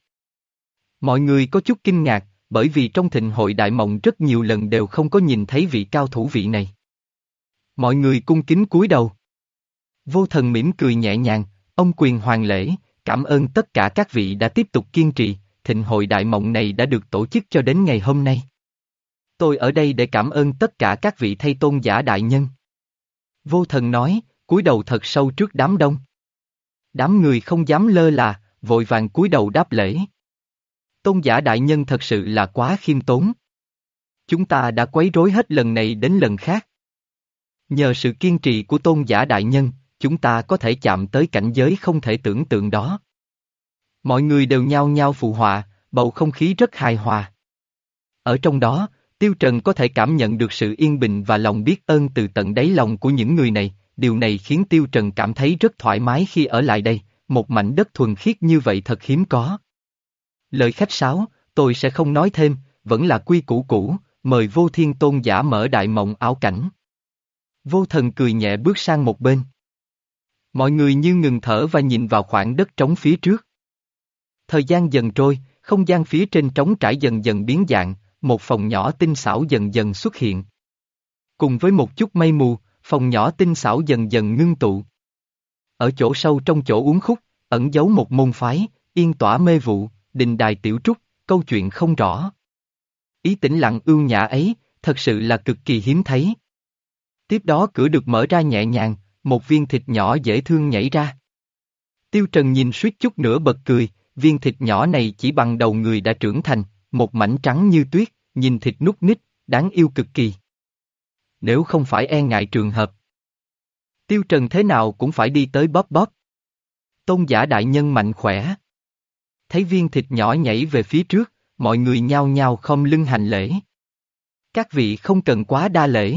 Mọi người có chút kinh ngạc, bởi vì trong thịnh hội đại mộng rất nhiều lần đều không có nhìn thấy vị cao thủ vị này. Mọi người cung kính cúi đầu. Vô thần mỉm cười nhẹ nhàng, ông quyền hoàng lễ, cảm ơn tất cả các vị đã tiếp tục kiên trì, thịnh hội đại mộng này đã được tổ chức cho đến ngày hôm nay. Tôi ở đây để cảm ơn tất cả các vị thay tôn giả đại nhân. Vô thần nói, cúi đầu thật sâu trước đám đông. Đám người không dám lơ là, vội vàng cúi đầu đáp lễ. Tôn giả đại nhân thật sự là quá khiêm tốn. Chúng ta đã quấy rối hết lần này đến lần khác. Nhờ sự kiên trì của tôn giả đại nhân, chúng ta có thể chạm tới cảnh giới không thể tưởng tượng đó. Mọi người đều nhao nhao phụ họa, bầu không khí rất hài hòa. Ở trong đó, Tiêu Trần có thể cảm nhận được sự yên bình và lòng biết ơn từ tận đáy lòng của những người này, điều này khiến Tiêu Trần cảm thấy rất thoải mái khi ở lại đây, một mảnh đất thuần khiết như vậy thật hiếm có. Lời khách sáo, tôi sẽ không nói thêm, vẫn là quy củ cũ, mời vô thiên tôn giả mở đại mộng ảo cảnh. Vô thần cười nhẹ bước sang một bên. Mọi người như ngừng thở và nhìn vào khoảng đất trống phía trước. Thời gian dần trôi, không gian phía trên trống trải dần dần biến dạng, một phòng nhỏ tinh xảo dần dần xuất hiện. Cùng với một chút mây mù, phòng nhỏ tinh xảo dần dần ngưng tụ. Ở chỗ sâu trong chỗ uống khúc, ẩn giấu một môn phái, yên tỏa mê vụ, đình đài tiểu trúc, câu chuyện không rõ. Ý tĩnh lặng ưu nhã ấy, thật sự là cực kỳ hiếm thấy. Tiếp đó cửa được mở ra nhẹ nhàng, một viên thịt nhỏ dễ thương nhảy ra. Tiêu Trần nhìn suýt chút nữa bật cười, viên thịt nhỏ này chỉ bằng đầu người đã trưởng thành, một mảnh trắng như tuyết, nhìn thịt nút nít, đáng yêu cực kỳ. Nếu không phải e ngại trường hợp. Tiêu Trần thế nào cũng phải đi tới bóp bóp. Tôn giả đại nhân mạnh khỏe. Thấy viên thịt nhỏ nhảy về phía trước, mọi người nhao nhao không lưng hành lễ. Các vị không cần quá đa lễ.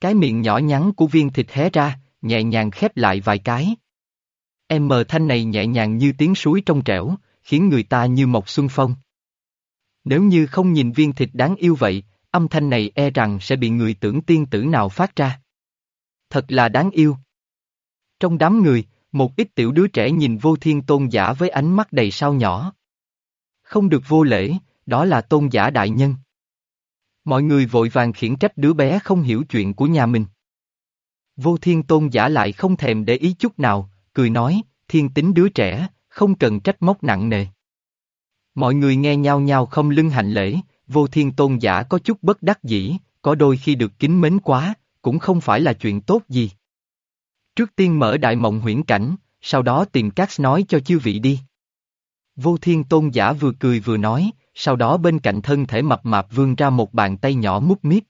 Cái miệng nhỏ nhắn của viên thịt hé ra, nhẹ nhàng khép lại vài cái. Em mờ thanh này nhẹ nhàng như tiếng suối trong trẻo, khiến người ta như một xuân phong. Nếu như không nhìn viên thịt đáng yêu vậy, âm thanh này e rằng sẽ bị người tưởng tiên tử nào phát ra. Thật là đáng yêu. Trong đám người, một ít tiểu đứa trẻ nhìn vô thiên tôn giả với ánh mắt đầy sao nhỏ. Không được vô lễ, đó là tôn giả đại nhân. Mọi người vội vàng khiển trách đứa bé không hiểu chuyện của nhà mình. Vô thiên tôn giả lại không thèm để ý chút nào, cười nói, thiên tính đứa trẻ, không cần trách móc nặng nề. Mọi người nghe nhau nhau không lưng hành lễ, vô thiên tôn giả có chút bất đắc dĩ, có đôi khi được kính mến quá, cũng không phải là chuyện tốt gì. Trước tiên mở đại mộng huyễn cảnh, sau đó tìm các nói cho chư vị đi. Vô thiên tôn giả vừa cười vừa nói, sau đó bên cạnh thân thể mập mạp vươn ra một bàn tay nhỏ mút míp.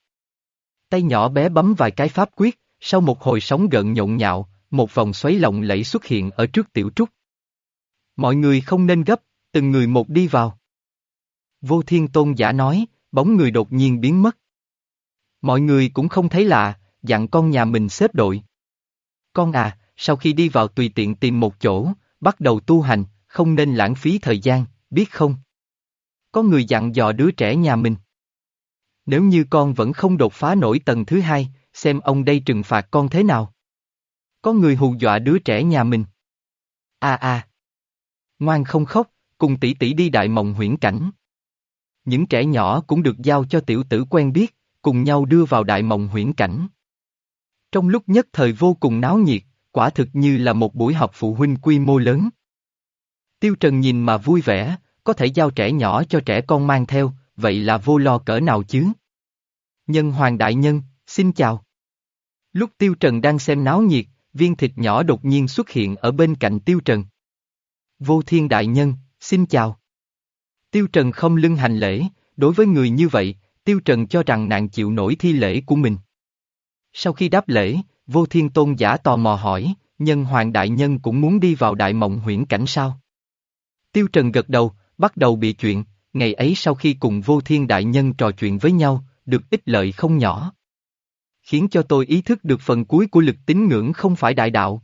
Tay nhỏ bé bấm vài cái pháp quyết, sau một hồi sóng gợn nhộn nhạo, một vòng xoáy lộng lẫy xuất hiện ở trước tiểu trúc. Mọi người không nên gấp, từng người một đi vào. Vô thiên tôn giả nói, bóng người đột nhiên biến mất. Mọi người cũng không thấy lạ, dặn con nhà mình xếp đội. Con à, sau khi đi vào tùy tiện tìm một chỗ, bắt đầu tu hành, không nên lãng phí thời gian, biết không? Có người dặn dò đứa trẻ nhà mình. Nếu như con vẫn không đột phá nổi tầng thứ hai, xem ông đây trừng phạt con thế nào. Có người hù dọa đứa trẻ nhà mình. À à. Ngoan không khóc, cùng tỷ tỷ đi đại mộng huyễn cảnh. Những trẻ nhỏ cũng được giao cho tiểu tử quen biết, cùng nhau đưa vào đại mộng huyễn cảnh. Trong lúc nhất thời vô cùng náo nhiệt, quả thực như là một buổi học phụ huynh quy mô lớn. Tiêu Trần nhìn mà vui vẻ, có thể giao trẻ nhỏ cho trẻ con mang theo, vậy là vô lo cỡ nào chứ? Nhân Hoàng Đại Nhân, xin chào. Lúc Tiêu Trần đang xem náo nhiệt, viên thịt nhỏ đột nhiên xuất hiện ở bên cạnh Tiêu Trần. Vô Thiên Đại Nhân, xin chào. Tiêu Trần không lưng hành lễ, đối với người như vậy, Tiêu Trần cho rằng nàng chịu nổi thi lễ của mình. Sau khi đáp lễ, vô thiên tôn giả tò mò hỏi, nhân hoàng đại nhân cũng muốn đi vào đại mộng huyễn cảnh sao? Tiêu Trần gật đầu, bắt đầu bị chuyện, ngày ấy sau khi cùng vô thiên đại nhân trò chuyện với nhau, được ích lợi không nhỏ. Khiến cho tôi ý thức được phần cuối của lực tín ngưỡng không phải đại đạo.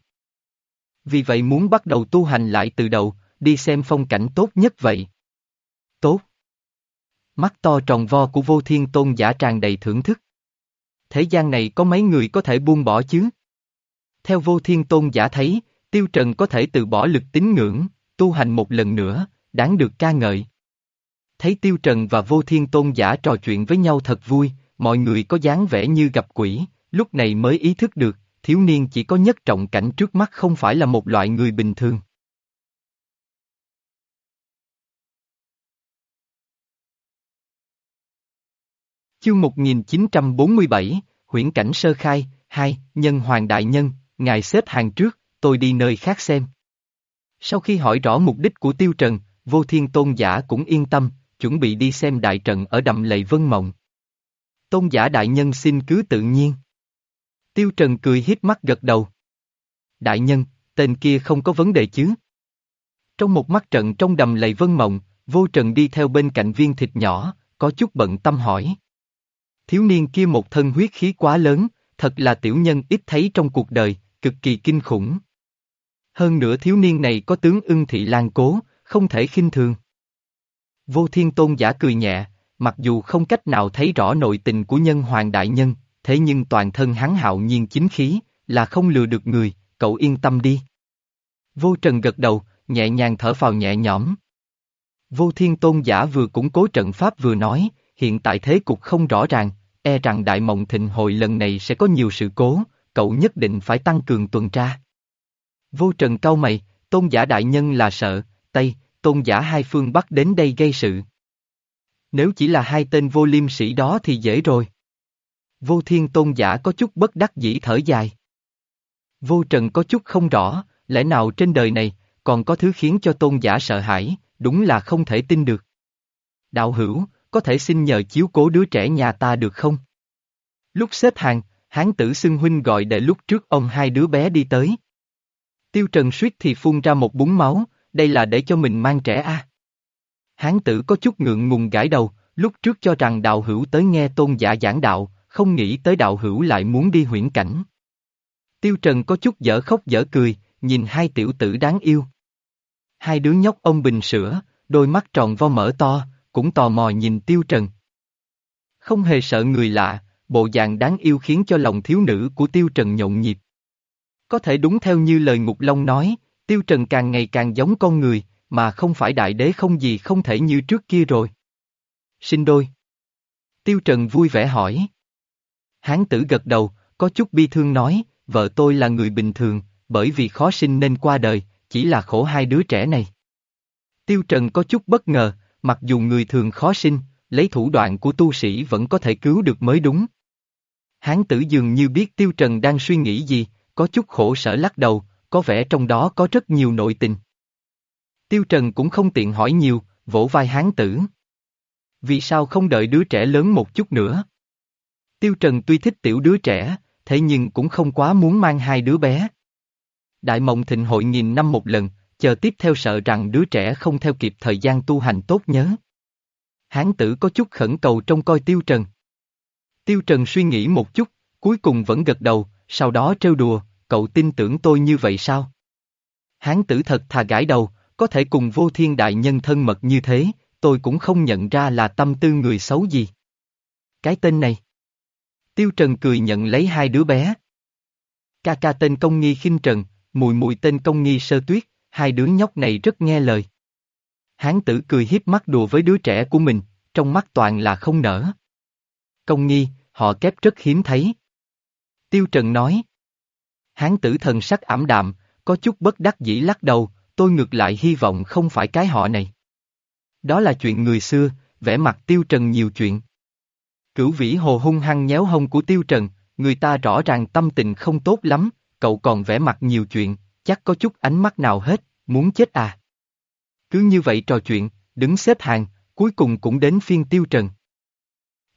Vì vậy muốn bắt đầu tu hành lại từ đầu, đi xem phong cảnh tốt nhất vậy. Tốt. Mắt to tròn vo của vô thiên tôn giả tràn đầy thưởng thức. Thế gian này có mấy người có thể buông bỏ chứ? Theo vô thiên tôn giả thấy, tiêu trần có thể từ bỏ lực tín ngưỡng, tu hành một lần nữa, đáng được ca ngợi. Thấy tiêu trần và vô thiên tôn giả trò chuyện với nhau thật vui, mọi người có dáng vẻ như gặp quỷ, lúc này mới ý thức được, thiếu niên chỉ có nhất trọng cảnh trước mắt không phải là một loại người bình thường. Chương 1947, Huyễn cảnh sơ khai, 2, Nhân Hoàng Đại Nhân, Ngài xếp hàng trước, tôi đi nơi khác xem. Sau khi hỏi rõ mục đích của Tiêu Trần, Vô Thiên Tôn Giả cũng yên tâm, chuẩn bị đi xem đại trận ở đầm lầy Vân Mộng. Tôn Giả Đại Nhân xin cứ tự nhiên. Tiêu Trần cười hít mắt gật đầu. Đại Nhân, tên kia không có vấn đề chứ? Trong một mắt trận trong đầm lầy Vân Mộng, Vô Trần đi theo bên cạnh viên thịt nhỏ, có chút bận tâm hỏi. Thiếu niên kia một thân huyết khí quá lớn, thật là tiểu nhân ít thấy trong cuộc đời, cực kỳ kinh khủng. Hơn nữa thiếu niên này có tướng ưng thị lan cố, không thể khinh thường. Vô thiên tôn giả cười nhẹ, mặc dù không cách nào thấy rõ nội tình của nhân hoàng đại nhân, thế nhưng toàn thân hắn hạo nhiên chính khí, là không lừa được người, cậu yên tâm đi. Vô trần gật đầu, nhẹ nhàng thở phào nhẹ nhõm. Vô thiên tôn giả vừa củng cố trận pháp vừa nói, hiện tại thế cục không rõ ràng, e rằng đại mộng thịnh hội lần này sẽ có nhiều sự cố, cậu nhất định phải tăng cường tuần tra. Vô trần cao mày, tôn giả đại nhân là sợ, Tây, tôn giả hai phương Bắc đến đây gây sự. Nếu chỉ là hai tên vô liêm sĩ đó thì dễ rồi. Vô thiên tôn giả có chút bất đắc dĩ thở dài. Vô trần có chút không rõ, lẽ nào trên đời này, còn có thứ khiến cho tôn giả sợ hãi, đúng là không thể tin được. Đạo hữu, có thể xin nhờ chiếu cố đứa trẻ nhà ta được không? Lúc xếp hàng, hán tử xưng huynh gọi để lúc trước ông hai đứa bé đi tới. Tiêu Trần suýt thì phun ra một búng máu, đây là để cho mình mang trẻ a. Hán tử có chút ngượng ngùng gãi đầu, lúc trước cho rằng đạo hữu tới nghe tôn giả giảng đạo, không nghĩ tới đạo hữu lại muốn đi huyễn cảnh. Tiêu Trần có chút dở khóc dở cười, nhìn hai tiểu tử đáng yêu. Hai đứa nhóc ông bình sữa, đôi mắt tròn vo mở to, cũng tò mò nhìn Tiêu Trần. Không hề sợ người lạ, bộ dạng đáng yêu khiến cho lòng thiếu nữ của Tiêu Trần nhộn nhịp. Có thể đúng theo như lời Ngục Long nói, Tiêu Trần càng ngày càng giống con người, mà không phải đại đế không gì không thể như trước kia rồi. Sinh đôi. Tiêu Trần vui vẻ hỏi. Hán tử gật đầu, có chút bi thương nói, vợ tôi là người bình thường, bởi vì khó sinh nên qua đời, chỉ là khổ hai đứa trẻ này. Tiêu Trần có chút bất ngờ, mặc dù người thường khó sinh, lấy thủ đoạn của tu sĩ vẫn có thể cứu được mới đúng. Hán tử dường như biết Tiêu Trần đang suy nghĩ gì, có chút khổ sở lắc đầu, có vẻ trong đó có rất nhiều nội tình. Tiêu Trần cũng không tiện hỏi nhiều, vỗ vai hán tử. Vì sao không đợi đứa trẻ lớn một chút nữa? Tiêu Trần tuy thích tiểu đứa trẻ, thế nhưng cũng không quá muốn mang hai đứa bé. Đại mộng thịnh hội nghìn năm một lần, chờ tiếp theo sợ rằng đứa trẻ không theo kịp thời gian tu hành tốt nhớ. Hán tử có chút khẩn cầu trong coi Tiêu Trần. Tiêu Trần suy nghĩ một chút, cuối cùng vẫn gật đầu, sau đó trêu đùa, cậu tin tưởng tôi như vậy sao? Hán tử thật thà gãi đầu, có thể cùng vô thiên đại nhân thân mật như thế, tôi cũng không nhận ra là tâm tư người xấu gì. Cái tên này. Tiêu Trần cười nhận lấy hai đứa bé. Ca ca tên công nghi khinh trần, mùi mùi tên công nghi sơ tuyết, hai đứa nhóc này rất nghe lời. Hán tử cười hiếp mắt đùa với đứa trẻ của mình, trong mắt toàn là không nở. Công nghi, họ kép rất hiếm thấy. Tiêu Trần nói. Hán tử thần sắc ảm đạm, có chút bất đắc dĩ lắc đầu, tôi ngược lại hy vọng không phải cái họ này. Đó là chuyện người xưa, vẽ mặt Tiêu Trần nhiều chuyện. Cửu vĩ hồ hung hăng nhéo hông của Tiêu Trần, người ta rõ ràng tâm tình không tốt lắm, cậu còn vẽ mặt nhiều chuyện, chắc có chút ánh mắt nào hết, muốn chết à. Cứ như vậy trò chuyện, đứng xếp hàng, cuối cùng cũng đến phiên Tiêu Trần.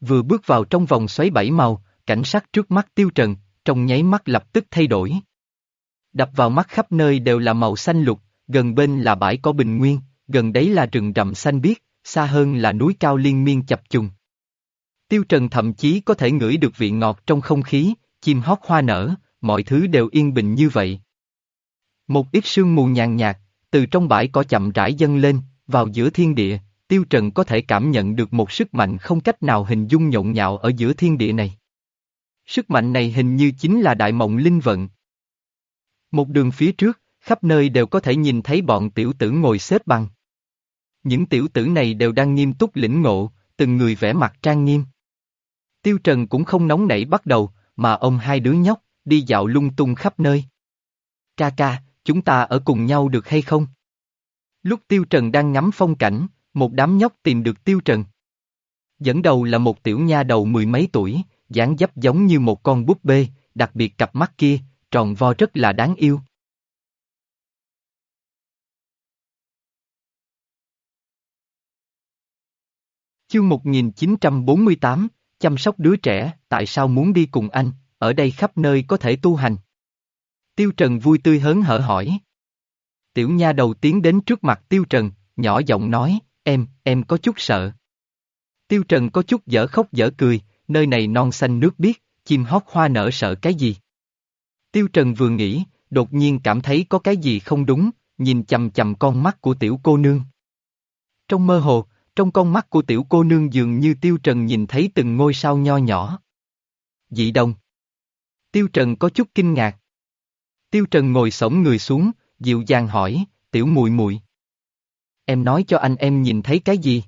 Vừa bước vào trong vòng xoáy bảy màu, cảnh sắc trước mắt Tiêu Trần, trong nháy mắt lập tức thay đổi. Đập vào mắt khắp nơi đều là màu xanh lục, gần bên là bãi có bình nguyên, gần đấy là rừng rậm xanh biếc, xa hơn là núi cao liên miên chập trùng. Tiêu Trần thậm chí có thể ngửi được vị ngọt trong không khí, chim hót hoa nở, mọi thứ đều yên bình như vậy. Một ít sương mù nhàn nhạt, từ trong bãi cỏ chậm rãi dâng lên, vào giữa thiên địa, Tiêu Trần có thể cảm nhận được một sức mạnh không cách nào hình dung nhộn nhạo ở giữa thiên địa này. Sức mạnh này hình như chính là đại mộng linh vận. Một đường phía trước, khắp nơi đều có thể nhìn thấy bọn tiểu tử ngồi xếp bằng. Những tiểu tử này đều đang nghiêm túc lĩnh ngộ, từng người vẽ mặt trang nghiêm. Tiêu Trần cũng không nóng nảy bắt đầu, mà ông hai đứa nhóc, đi dạo lung tung khắp nơi. Ca ca, chúng ta ở cùng nhau được hay không? Lúc Tiêu Trần đang ngắm phong cảnh, một đám nhóc tìm được Tiêu Trần. Dẫn đầu là một tiểu nha đầu mười mấy tuổi, dáng dấp giống như một con búp bê, đặc biệt cặp mắt kia, tròn vo rất là đáng yêu. Chương 1948, chăm sóc đứa trẻ, tại sao muốn đi cùng anh, ở đây khắp nơi có thể tu hành. Tiêu Trần vui tươi hớn hở hỏi. Tiểu nha đầu tiến đến trước mặt Tiêu Trần, nhỏ giọng nói, em, em có chút sợ. Tiêu Trần có chút dở khóc dở cười, nơi này non xanh nước biếc, chim hót hoa nở sợ cái gì. Tiêu Trần vừa nghĩ, đột nhiên cảm thấy có cái gì không đúng, nhìn chầm chầm con mắt của tiểu cô nương. Trong mơ hồ, trong con mắt của tiểu cô nương dường như Tiêu Trần nhìn thấy từng ngôi sao nho nhỏ. Dị đồng. Tiêu Trần có chút kinh ngạc. Tiêu Trần ngồi sổng người xuống, dịu dàng hỏi, tiểu mùi mùi. Em nói cho anh em nhìn thấy cái gì?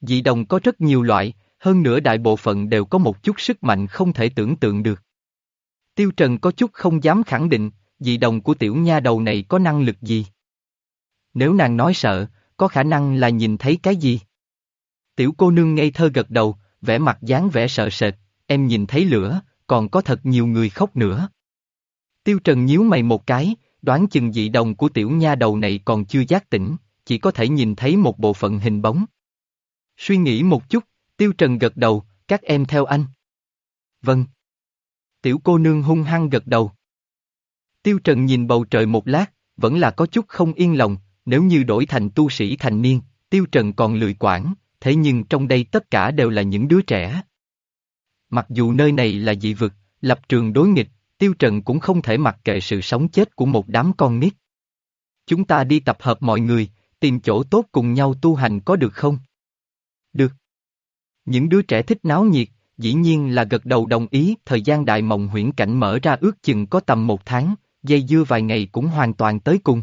Dị đồng có rất nhiều loại, hơn nữa đại bộ phận đều có một chút sức mạnh không thể tưởng tượng được. Tiêu Trần có chút không dám khẳng định, dị đồng của tiểu nha đầu này có năng lực gì. Nếu nàng nói sợ, có khả năng là nhìn thấy cái gì? Tiểu cô nương ngây thơ gật đầu, vẻ mặt dáng vẻ sợ sệt, em nhìn thấy lửa, còn có thật nhiều người khóc nữa. Tiêu Trần nhíu mày một cái, đoán chừng dị đồng của tiểu nha đầu này còn chưa giác tỉnh, chỉ có thể nhìn thấy một bộ phận hình bóng. Suy nghĩ một chút, Tiêu Trần gật đầu, các em theo anh. Vâng. Tiểu cô nương hung hăng gật đầu. Tiêu Trần nhìn bầu trời một lát, vẫn là có chút không yên lòng, nếu như đổi thành tu sĩ thành niên, Tiêu Trần còn lười quản, thế nhưng trong đây tất cả đều là những đứa trẻ. Mặc dù nơi này là dị vực, lập trường đối nghịch, Tiêu Trần cũng không thể mặc kệ sự sống chết của một đám con nít. Chúng ta đi tập hợp mọi người, tìm chỗ tốt cùng nhau tu hành có được không? Được. Những đứa trẻ thích náo nhiệt, dĩ nhiên là gật đầu đồng ý, thời gian đại mộng huyễn cảnh mở ra ước chừng có tầm một tháng, dây dưa vài ngày cũng hoàn toàn tới cùng.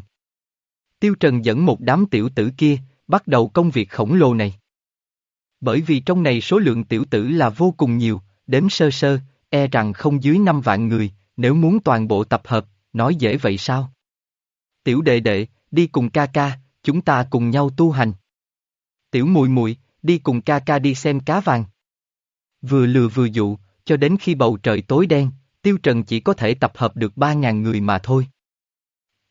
Tiêu Trần dẫn một đám tiểu tử kia, bắt đầu công việc khổng lồ này. Bởi vì trong này số lượng tiểu tử là vô cùng nhiều, đếm sơ sơ, e rằng không dưới 5 vạn người, nếu muốn toàn bộ tập hợp, nói dễ vậy sao? Tiểu đệ đệ, đi cùng ca ca, chúng ta cùng nhau tu hành. Tiểu mùi mùi, đi cùng ca ca đi xem cá vàng. Vừa lừa vừa dụ, cho đến khi bầu trời tối đen, Tiêu Trần chỉ có thể tập hợp được 3.000 người mà thôi.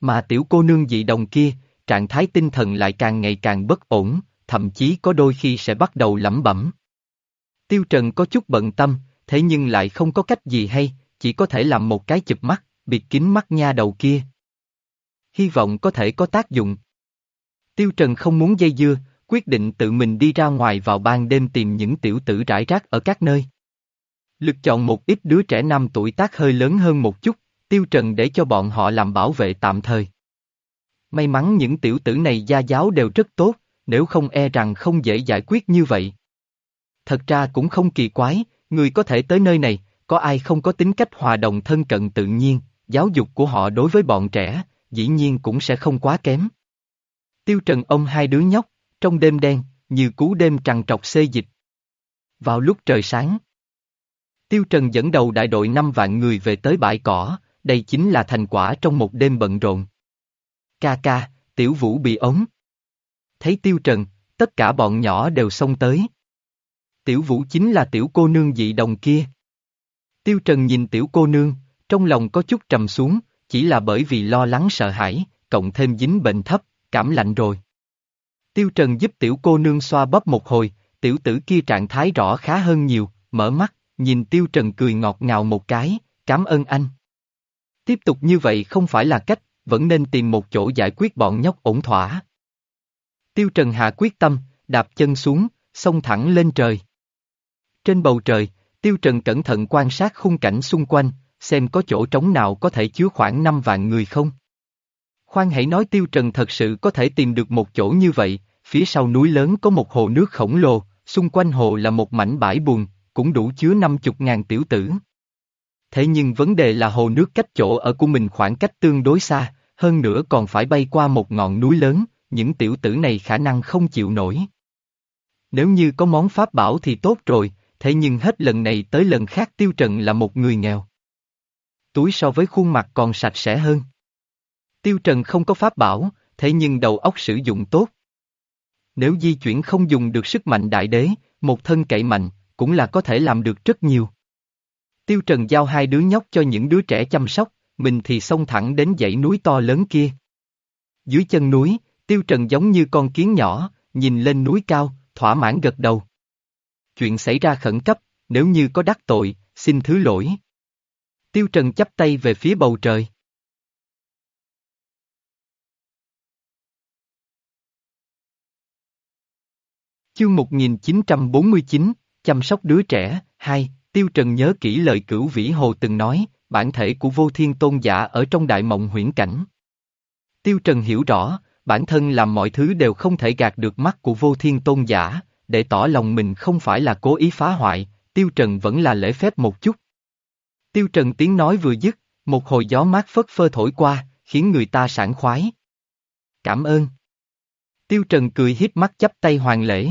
Mà tiểu cô nương dị đồng kia, trạng thái tinh thần lại càng ngày càng bất ổn, thậm chí có đôi khi sẽ bắt đầu lẩm bẩm. Tiêu Trần có chút bận tâm, thế nhưng lại không có cách gì hay, chỉ có thể làm một cái chụp mắt, bịt kín mắt nha đầu kia. Hy vọng có thể có tác dụng. Tiêu Trần không muốn dây dưa, quyết định tự mình đi ra ngoài vào ban đêm tìm những tiểu tử rải rác ở các nơi. Lực chọn một ít đứa trẻ năm tuổi tác hơi lớn hơn một chút, Tiêu Trần để cho bọn họ làm bảo vệ tạm thời. May mắn những tiểu tử này gia giáo đều rất tốt, nếu không e rằng không dễ giải quyết như vậy. Thật ra cũng không kỳ quái, người có thể tới nơi này, có ai không có tính cách hòa đồng thân cận tự nhiên, giáo dục của họ đối với bọn trẻ, dĩ nhiên cũng sẽ không quá kém. Tiêu Trần ông hai đứa nhóc, trong đêm đen, như cú đêm trằn trọc xê dịch. Vào lúc trời sáng, Tiêu Trần dẫn đầu đại đội 5 vạn người về tới bãi cỏ, đây chính là thành quả trong một đêm bận rộn. Ca ca, tiểu vũ bị ống. Thấy Tiêu Trần, tất cả bọn nhỏ đều xông tới. Tiểu vũ chính là tiểu cô nương dị đồng kia. Tiêu Trần nhìn tiểu cô nương, trong lòng có chút trầm xuống, chỉ là bởi vì lo lắng sợ hãi, cộng thêm dính bệnh thấp, cảm lạnh rồi. Tiêu Trần giúp tiểu cô nương xoa bóp một hồi, tiểu tử kia trạng thái rõ khá hơn nhiều, mở mắt, nhìn Tiêu Trần cười ngọt ngào một cái, cảm ơn anh. Tiếp tục như vậy không phải là cách, vẫn nên tìm một chỗ giải quyết bọn nhóc ổn thỏa. Tiêu Trần hạ quyết tâm, đạp chân xuống, xông thẳng lên trời. Trên bầu trời, Tiêu Trần cẩn thận quan sát khung cảnh xung quanh, xem có chỗ trống nào có thể chứa khoảng 5 vạn người không. Khoan hãy nói Tiêu Trần thật sự có thể tìm được một chỗ như vậy, phía sau núi lớn có một hồ nước khổng lồ, xung quanh hồ là một mảnh bãi buồn, cũng đủ chứa 50 ngàn tiểu tử. Thế nhưng vấn đề là hồ nước cách chỗ ở của mình khoảng cách tương đối xa, hơn nữa còn phải bay qua một ngọn núi lớn, những tiểu tử này khả năng không chịu nổi. Nếu như có món pháp bảo thì tốt rồi, thế nhưng hết lần này tới lần khác Tiêu Trần là một người nghèo. Túi so với khuôn mặt còn sạch sẽ hơn. Tiêu Trần không có pháp bảo, thế nhưng đầu óc sử dụng tốt. Nếu di chuyển không dùng được sức mạnh đại đế, một thân cậy mạnh, cũng là có thể làm được rất nhiều. Tiêu Trần giao hai đứa nhóc cho những đứa trẻ chăm sóc, mình thì xông thẳng đến dãy núi to lớn kia. Dưới chân núi, Tiêu Trần giống như con kiến nhỏ, nhìn lên núi cao, thỏa mãn gật đầu. Chuyện xảy ra khẩn cấp, nếu như có đắc tội, xin thứ lỗi. Tiêu Trần chắp tay về phía bầu trời. Chương 1949, chăm sóc đứa trẻ, hai, Tiêu Trần nhớ kỹ lời cửu vĩ hồ từng nói, bản thể của vô thiên tôn giả ở trong đại mộng huyễn cảnh. Tiêu Trần hiểu rõ, bản thân làm mọi thứ đều không thể gạt được mắt của vô thiên tôn giả, để tỏ lòng mình không phải là cố ý phá hoại, Tiêu Trần vẫn là lễ phép một chút. Tiêu Trần tiếng nói vừa dứt, một hồi gió mát phất phơ thổi qua, khiến người ta sảng khoái. Cảm ơn. Tiêu Trần cười hiếp mắt chắp tay hoàng lễ.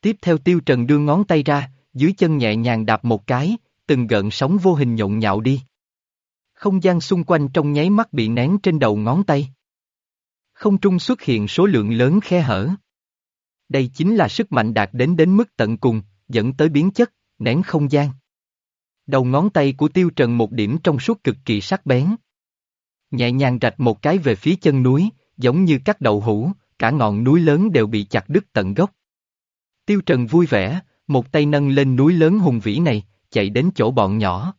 Tiếp theo Tiêu Trần đưa ngón tay ra, dưới chân nhẹ nhàng đạp một cái, từng gợn sóng vô hình nhộn nhạo đi. Không gian xung quanh trong nháy mắt bị nén trên đầu ngón tay. Không trung xuất hiện số lượng lớn khe hở. Đây chính là sức mạnh đạt đến đến mức tận cùng, dẫn tới biến chất, nén không gian. Đầu ngón tay của tiêu trần một điểm trong suốt cực kỳ sắc bén. Nhẹ nhàng rạch một cái về phía chân núi, giống như các đậu hũ, cả ngọn núi lớn đều bị chặt đứt tận gốc. Tiêu trần vui vẻ, một tay nâng lên núi lớn hùng vĩ này, chạy đến chỗ bọn nhỏ.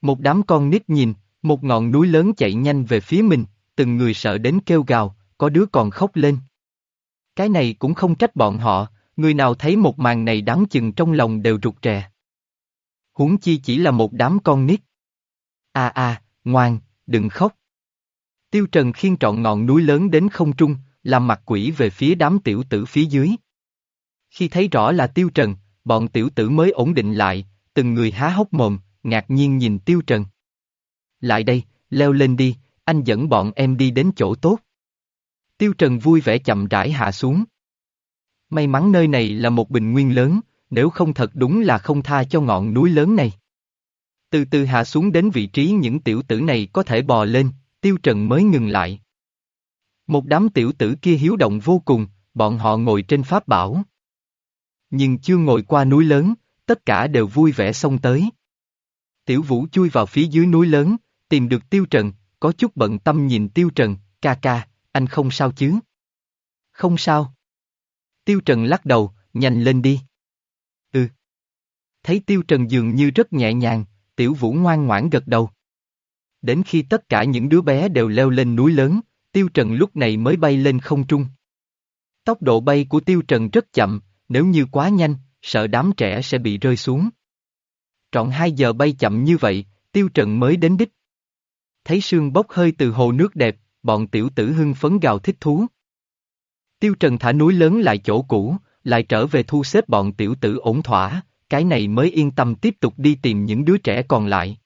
Một đám con nít nhìn, một ngọn núi lớn chạy nhanh về phía mình, từng người sợ đến kêu gào, có đứa còn khóc lên. Cái này cũng không trách bọn họ, người nào thấy một màn này đáng chừng trong lòng đều rụt rè. Huống chi chỉ là một đám con nít. À à, ngoan, đừng khóc. Tiêu Trần khiên trọn ngọn núi lớn đến không trung, làm mặt quỷ về phía đám tiểu tử phía dưới. Khi thấy rõ là Tiêu Trần, bọn tiểu tử mới ổn định lại, từng người há hốc mồm, ngạc nhiên nhìn Tiêu Trần. Lại đây, leo lên đi, anh dẫn bọn em đi đến chỗ tốt. Tiêu Trần vui vẻ chậm rãi hạ xuống. May mắn nơi này là một bình nguyên lớn, nếu không thật đúng là không tha cho ngọn núi lớn này. Từ từ hạ xuống đến vị trí những tiểu tử này có thể bò lên, Tiêu Trần mới ngừng lại. Một đám tiểu tử kia hiếu động vô cùng, bọn họ ngồi trên pháp bảo. Nhưng chưa ngồi qua núi lớn, tất cả đều vui vẻ xông tới. Tiểu Vũ chui vào phía dưới núi lớn, tìm được Tiêu Trần, có chút bận tâm nhìn Tiêu Trần, ca ca, anh không sao chứ? Không sao. Tiêu Trần lắc đầu, nhanh lên đi. Ừ. Thấy Tiêu Trần dường như rất nhẹ nhàng, Tiểu Vũ ngoan ngoãn gật đầu. Đến khi tất cả những đứa bé đều leo lên núi lớn, Tiêu Trần lúc này mới bay lên không trung. Tốc độ bay của Tiêu Trần rất chậm, nếu như quá nhanh, sợ đám trẻ sẽ bị rơi xuống. Trọn 2 giờ bay chậm như vậy, Tiêu Trần mới đến đích. Thấy sương bốc hơi từ hồ nước đẹp, bọn tiểu tử hưng phấn gào thích thú. Tiêu Trần thả núi lớn lại chỗ cũ, lại trở về thu xếp bọn tiểu tử ổn thỏa, cái này mới yên tâm tiếp tục đi tìm những đứa trẻ còn lại.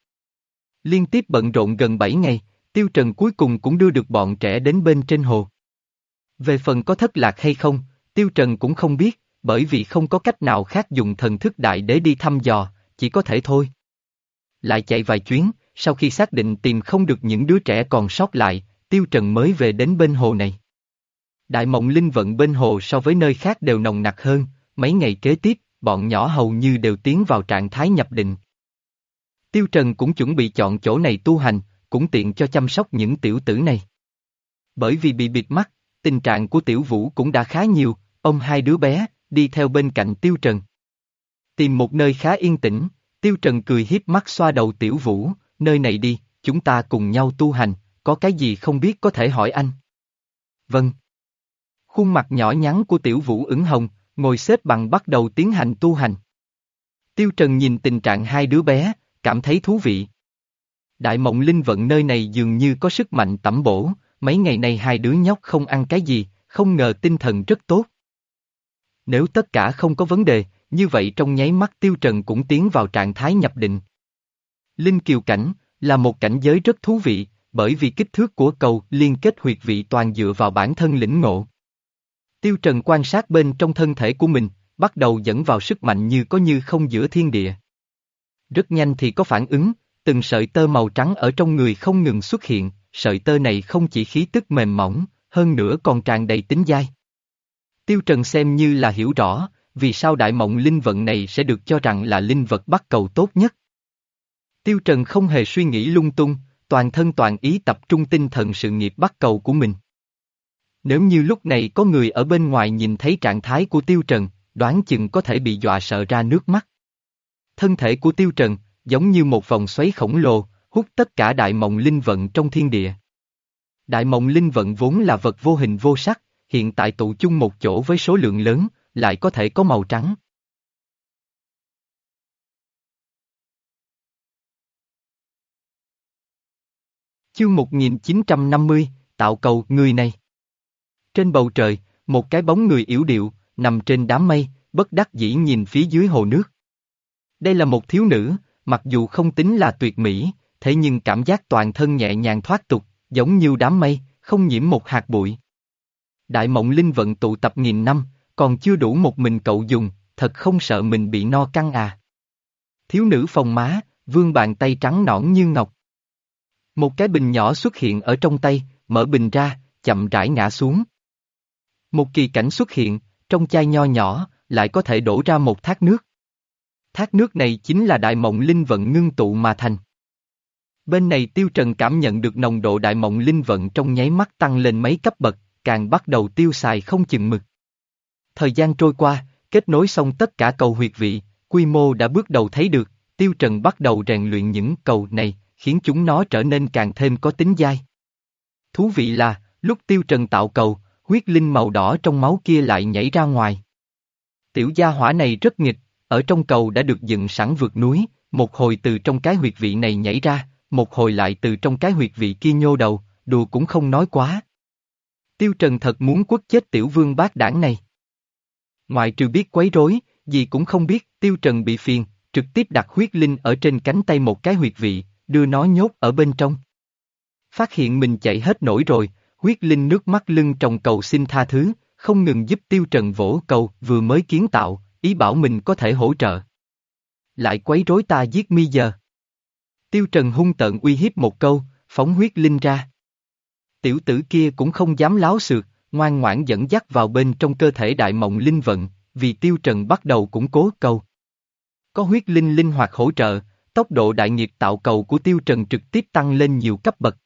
Liên tiếp bận rộn gần 7 ngày, Tiêu Trần cuối cùng cũng đưa được bọn trẻ đến bên trên hồ. Về phần có thất lạc hay không, Tiêu Trần cũng không biết, bởi vì không có cách nào khác dùng thần thức đại để đi thăm dò, chỉ có thể thôi. Lại chạy vài chuyến, sau khi xác định tìm không được những đứa trẻ còn sót lại, Tiêu Trần mới về đến bên hồ này. Đại mộng linh vận bên hồ so với nơi khác đều nồng nặc hơn, mấy ngày kế tiếp, bọn nhỏ hầu như đều tiến vào trạng thái nhập định. Tiêu Trần cũng chuẩn bị chọn chỗ này tu hành, cũng tiện cho chăm sóc những tiểu tử này. Bởi vì bị bịt mắt, tình trạng của tiểu vũ cũng đã khá nhiều, ông hai đứa bé, đi theo bên cạnh tiêu trần. Tìm một nơi khá yên tĩnh, tiêu trần cười hiếp mắt xoa đầu tiểu vũ, nơi này đi, chúng ta cùng nhau tu hành, có cái gì không biết có thể hỏi anh. Vâng. Khuôn mặt nhỏ nhắn của tiểu vũ ửng hồng, ngồi xếp bằng bắt đầu tiến hành tu hành. Tiêu Trần nhìn tình trạng hai đứa bé, cảm thấy thú vị. Đại mộng linh vận nơi này dường như có sức mạnh tẩm bổ, mấy ngày nay hai đứa nhóc không ăn cái gì, không ngờ tinh thần rất tốt. Nếu tất cả không có vấn đề, như vậy trong nháy mắt Tiêu Trần cũng tiến vào trạng thái nhập định. Linh Kiều Cảnh là một cảnh giới rất thú vị, bởi vì kích thước của cầu liên kết huyệt vị toàn dựa vào bản thân lĩnh ngộ. Tiêu Trần quan sát bên trong thân thể của mình, bắt đầu dẫn vào sức mạnh như có như không giữa thiên địa. Rất nhanh thì có phản ứng, từng sợi tơ màu trắng ở trong người không ngừng xuất hiện, sợi tơ này không chỉ khí tức mềm mỏng, hơn nữa còn tràn đầy tính dai. Tiêu Trần xem như là hiểu rõ, vì sao đại mộng linh vận này sẽ được cho rằng là linh vật bắt cầu tốt nhất. Tiêu Trần không hề suy nghĩ lung tung, toàn thân toàn ý tập trung tinh thần sự nghiệp bắt cầu của mình. Nếu như lúc này có người ở bên ngoài nhìn thấy trạng thái của Tiêu Trần, đoán chừng có thể bị dọa sợ ra nước mắt. Thân thể của Tiêu Trần, giống như một vòng xoáy khổng lồ, hút tất cả đại mộng linh vận trong thiên địa. Đại mộng linh vận vốn là vật vô hình vô sắc, hiện tại tụ chung một chỗ với số lượng lớn, lại có thể có màu trắng. Chương 1950, tạo cầu người này. Trên bầu trời, một cái bóng người yếu điệu, nằm trên đám mây, bất đắc dĩ nhìn phía dưới hồ nước. Đây là một thiếu nữ, mặc dù không tính là tuyệt mỹ, thế nhưng cảm giác toàn thân nhẹ nhàng thoát tục, giống như đám mây, không nhiễm một hạt bụi. Đại mộng linh vận tụ tập nghìn năm, còn chưa đủ một mình cậu dùng, thật không sợ mình bị no căng à. Thiếu nữ phòng má, vương bàn tay trắng nõn như ngọc. Một cái bình nhỏ xuất hiện ở trong tay, mở bình ra, chậm rãi ngã xuống. Một kỳ cảnh xuất hiện, trong chai nho nhỏ, lại có thể đổ ra một thác nước. Thác nước này chính là đại mộng linh vận ngưng tụ mà thành. Bên này Tiêu Trần cảm nhận được nồng độ đại mộng linh vận trong nháy mắt tăng lên mấy cấp bậc, càng bắt đầu tiêu xài không chừng mực. Thời gian trôi qua, kết nối xong tất cả cầu huyệt vị, quy mô đã bước đầu thấy được, Tiêu Trần bắt đầu rèn luyện những cầu này, khiến chúng nó trở nên càng thêm có tính dai. Thú vị là, lúc Tiêu Trần tạo cầu, huyết linh màu đỏ trong máu kia lại nhảy ra ngoài. Tiểu gia hỏa này rất nghịch, ở trong cầu đã được dựng sẵn vượt núi, một hồi từ trong cái huyệt vị này nhảy ra, một hồi lại từ trong cái huyệt vị kia nhô đầu, đùa cũng không nói quá. Tiêu Trần thật muốn quất chết tiểu vương bác đảng này. Ngoại trừ biết quấy rối, gì cũng không biết, Tiêu Trần bị phiền, trực tiếp đặt huyết linh ở trên cánh tay một cái huyệt vị, đưa nó nhốt ở bên trong. Phát hiện mình chạy hết nổi rồi, huyết linh nước mắt lưng trồng cầu xin tha thứ, không ngừng giúp Tiêu Trần vỗ cầu vừa mới kiến tạo, ý bảo mình có thể hỗ trợ. Lại quấy rối ta giết mi giờ. Tiêu Trần hung tợn uy hiếp một câu, phóng huyết linh ra. Tiểu tử kia cũng không dám láo xược, ngoan ngoãn dẫn dắt vào bên trong cơ thể đại mộng linh vận, vì Tiêu Trần bắt đầu củng cố cầu. Có huyết linh linh hoạt hỗ trợ, tốc độ đại nghiệp tạo cầu của Tiêu Trần trực tiếp tăng lên nhiều cấp bậc.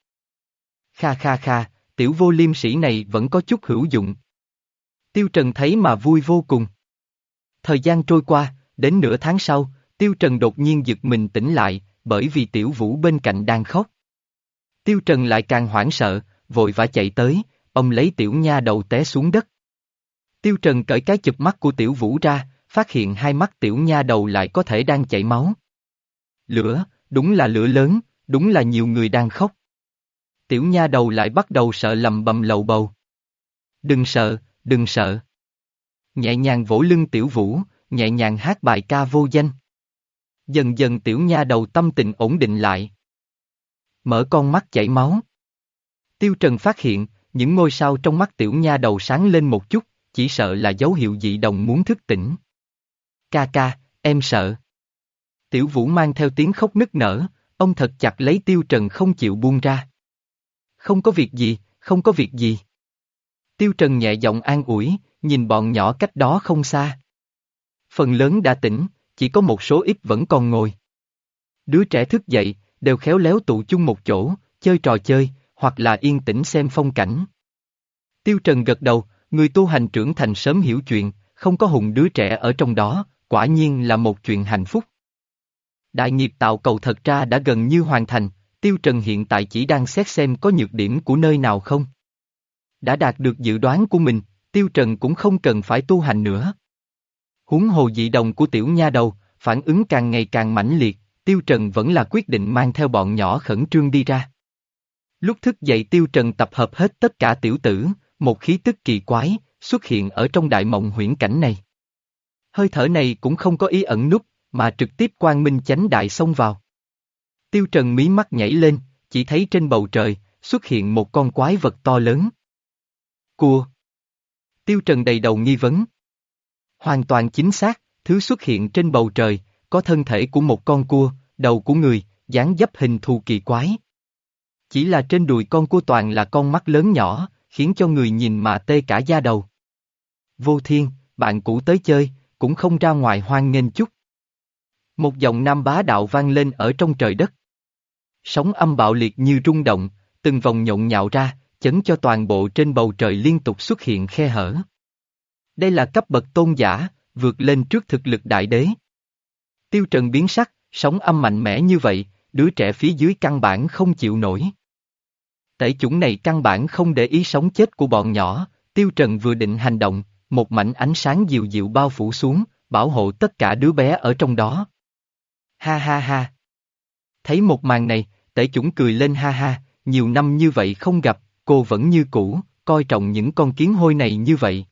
Kha kha kha, tiểu vô liêm sĩ này vẫn có chút hữu dụng. Tiêu Trần thấy mà vui vô cùng. Thời gian trôi qua, đến nửa tháng sau, Tiêu Trần đột nhiên giật mình tỉnh lại, bởi vì tiểu vũ bên cạnh đang khóc. Tiêu Trần lại càng hoảng sợ, vội vã chạy tới, ông lấy tiểu nha đầu té xuống đất. Tiêu Trần cởi cái chụp mắt của tiểu vũ ra, phát hiện hai mắt tiểu nha đầu lại có thể đang chảy máu. Lửa, đúng là lửa lớn, đúng là nhiều người đang khóc. Tiểu nha đầu lại bắt đầu sợ lầm bầm lầu bầu. Đừng sợ, đừng sợ. Nhẹ nhàng vỗ lưng tiểu vũ, nhẹ nhàng hát bài ca vô danh. Dần dần tiểu nha đầu tâm tình ổn định lại. Mở con mắt chảy máu. Tiêu Trần phát hiện, những ngôi sao trong mắt tiểu nha đầu sáng lên một chút, chỉ sợ là dấu hiệu dị đồng muốn thức tỉnh. Ca ca, em sợ. Tiểu vũ mang theo tiếng khóc nức nở, ông thật chặt lấy tiêu trần không chịu buông ra. Không có việc gì, không có việc gì. Tiêu trần nhẹ giọng an ủi, nhìn bọn nhỏ cách đó không xa. Phần lớn đã tỉnh, chỉ có một số ít vẫn còn ngồi. Đứa trẻ thức dậy, đều khéo léo tụ chung một chỗ, chơi trò chơi, hoặc là yên tĩnh xem phong cảnh. Tiêu Trần gật đầu, người tu hành trưởng thành sớm hiểu chuyện, không có hùng đứa trẻ ở trong đó, quả nhiên là một chuyện hạnh phúc. Đại nghiệp tạo cầu thật ra đã gần như hoàn thành, Tiêu Trần hiện tại chỉ đang xét xem có nhược điểm của nơi nào không. Đã đạt được dự đoán của mình, Tiêu Trần cũng không cần phải tu hành nữa. Huống hồ dị đồng của tiểu nha đầu, phản ứng càng ngày càng mãnh liệt, Tiêu Trần vẫn là quyết định mang theo bọn nhỏ khẩn trương đi ra. Lúc thức dậy Tiêu Trần tập hợp hết tất cả tiểu tử, một khí tức kỳ quái, xuất hiện ở trong đại mộng huyễn cảnh này. Hơi thở này cũng không có ý ẩn núp, mà trực tiếp quang minh chánh đại xông vào. Tiêu Trần mí mắt nhảy lên, chỉ thấy trên bầu trời, xuất hiện một con quái vật to lớn. Cua. Tiêu Trần đầy đầu nghi vấn. Hoàn toàn chính xác, thứ xuất hiện trên bầu trời, có thân thể của một con cua, đầu của người, dáng dấp hình thù kỳ quái. Chỉ là trên đùi con cua toàn là con mắt lớn nhỏ, khiến cho người nhìn mà tê cả da đầu. Vô thiên, bạn cũ tới chơi, cũng không ra ngoài hoang nghênh chút. Một dòng nam bá đạo vang lên ở trong trời đất. Sóng âm bạo liệt như rung động, từng vòng nhộn nhạo ra, chấn cho toàn bộ trên bầu trời liên tục xuất hiện khe hở. Đây là cấp bậc tôn giả, vượt lên trước thực lực đại đế. Tiêu Trần biến sắc, sóng âm mạnh mẽ như vậy, đứa trẻ phía dưới căn bản không chịu nổi. Tẩy chủng này căn bản không để ý sống chết của bọn nhỏ, Tiêu Trần vừa định hành động, một mảnh ánh sáng dịu dịu bao phủ xuống, bảo hộ tất cả đứa bé ở trong đó. Ha ha ha. Thấy một màn này, tể chủng cười lên ha ha, nhiều năm như vậy không gặp, cô vẫn như cũ, coi trọng những con kiến hôi này như vậy.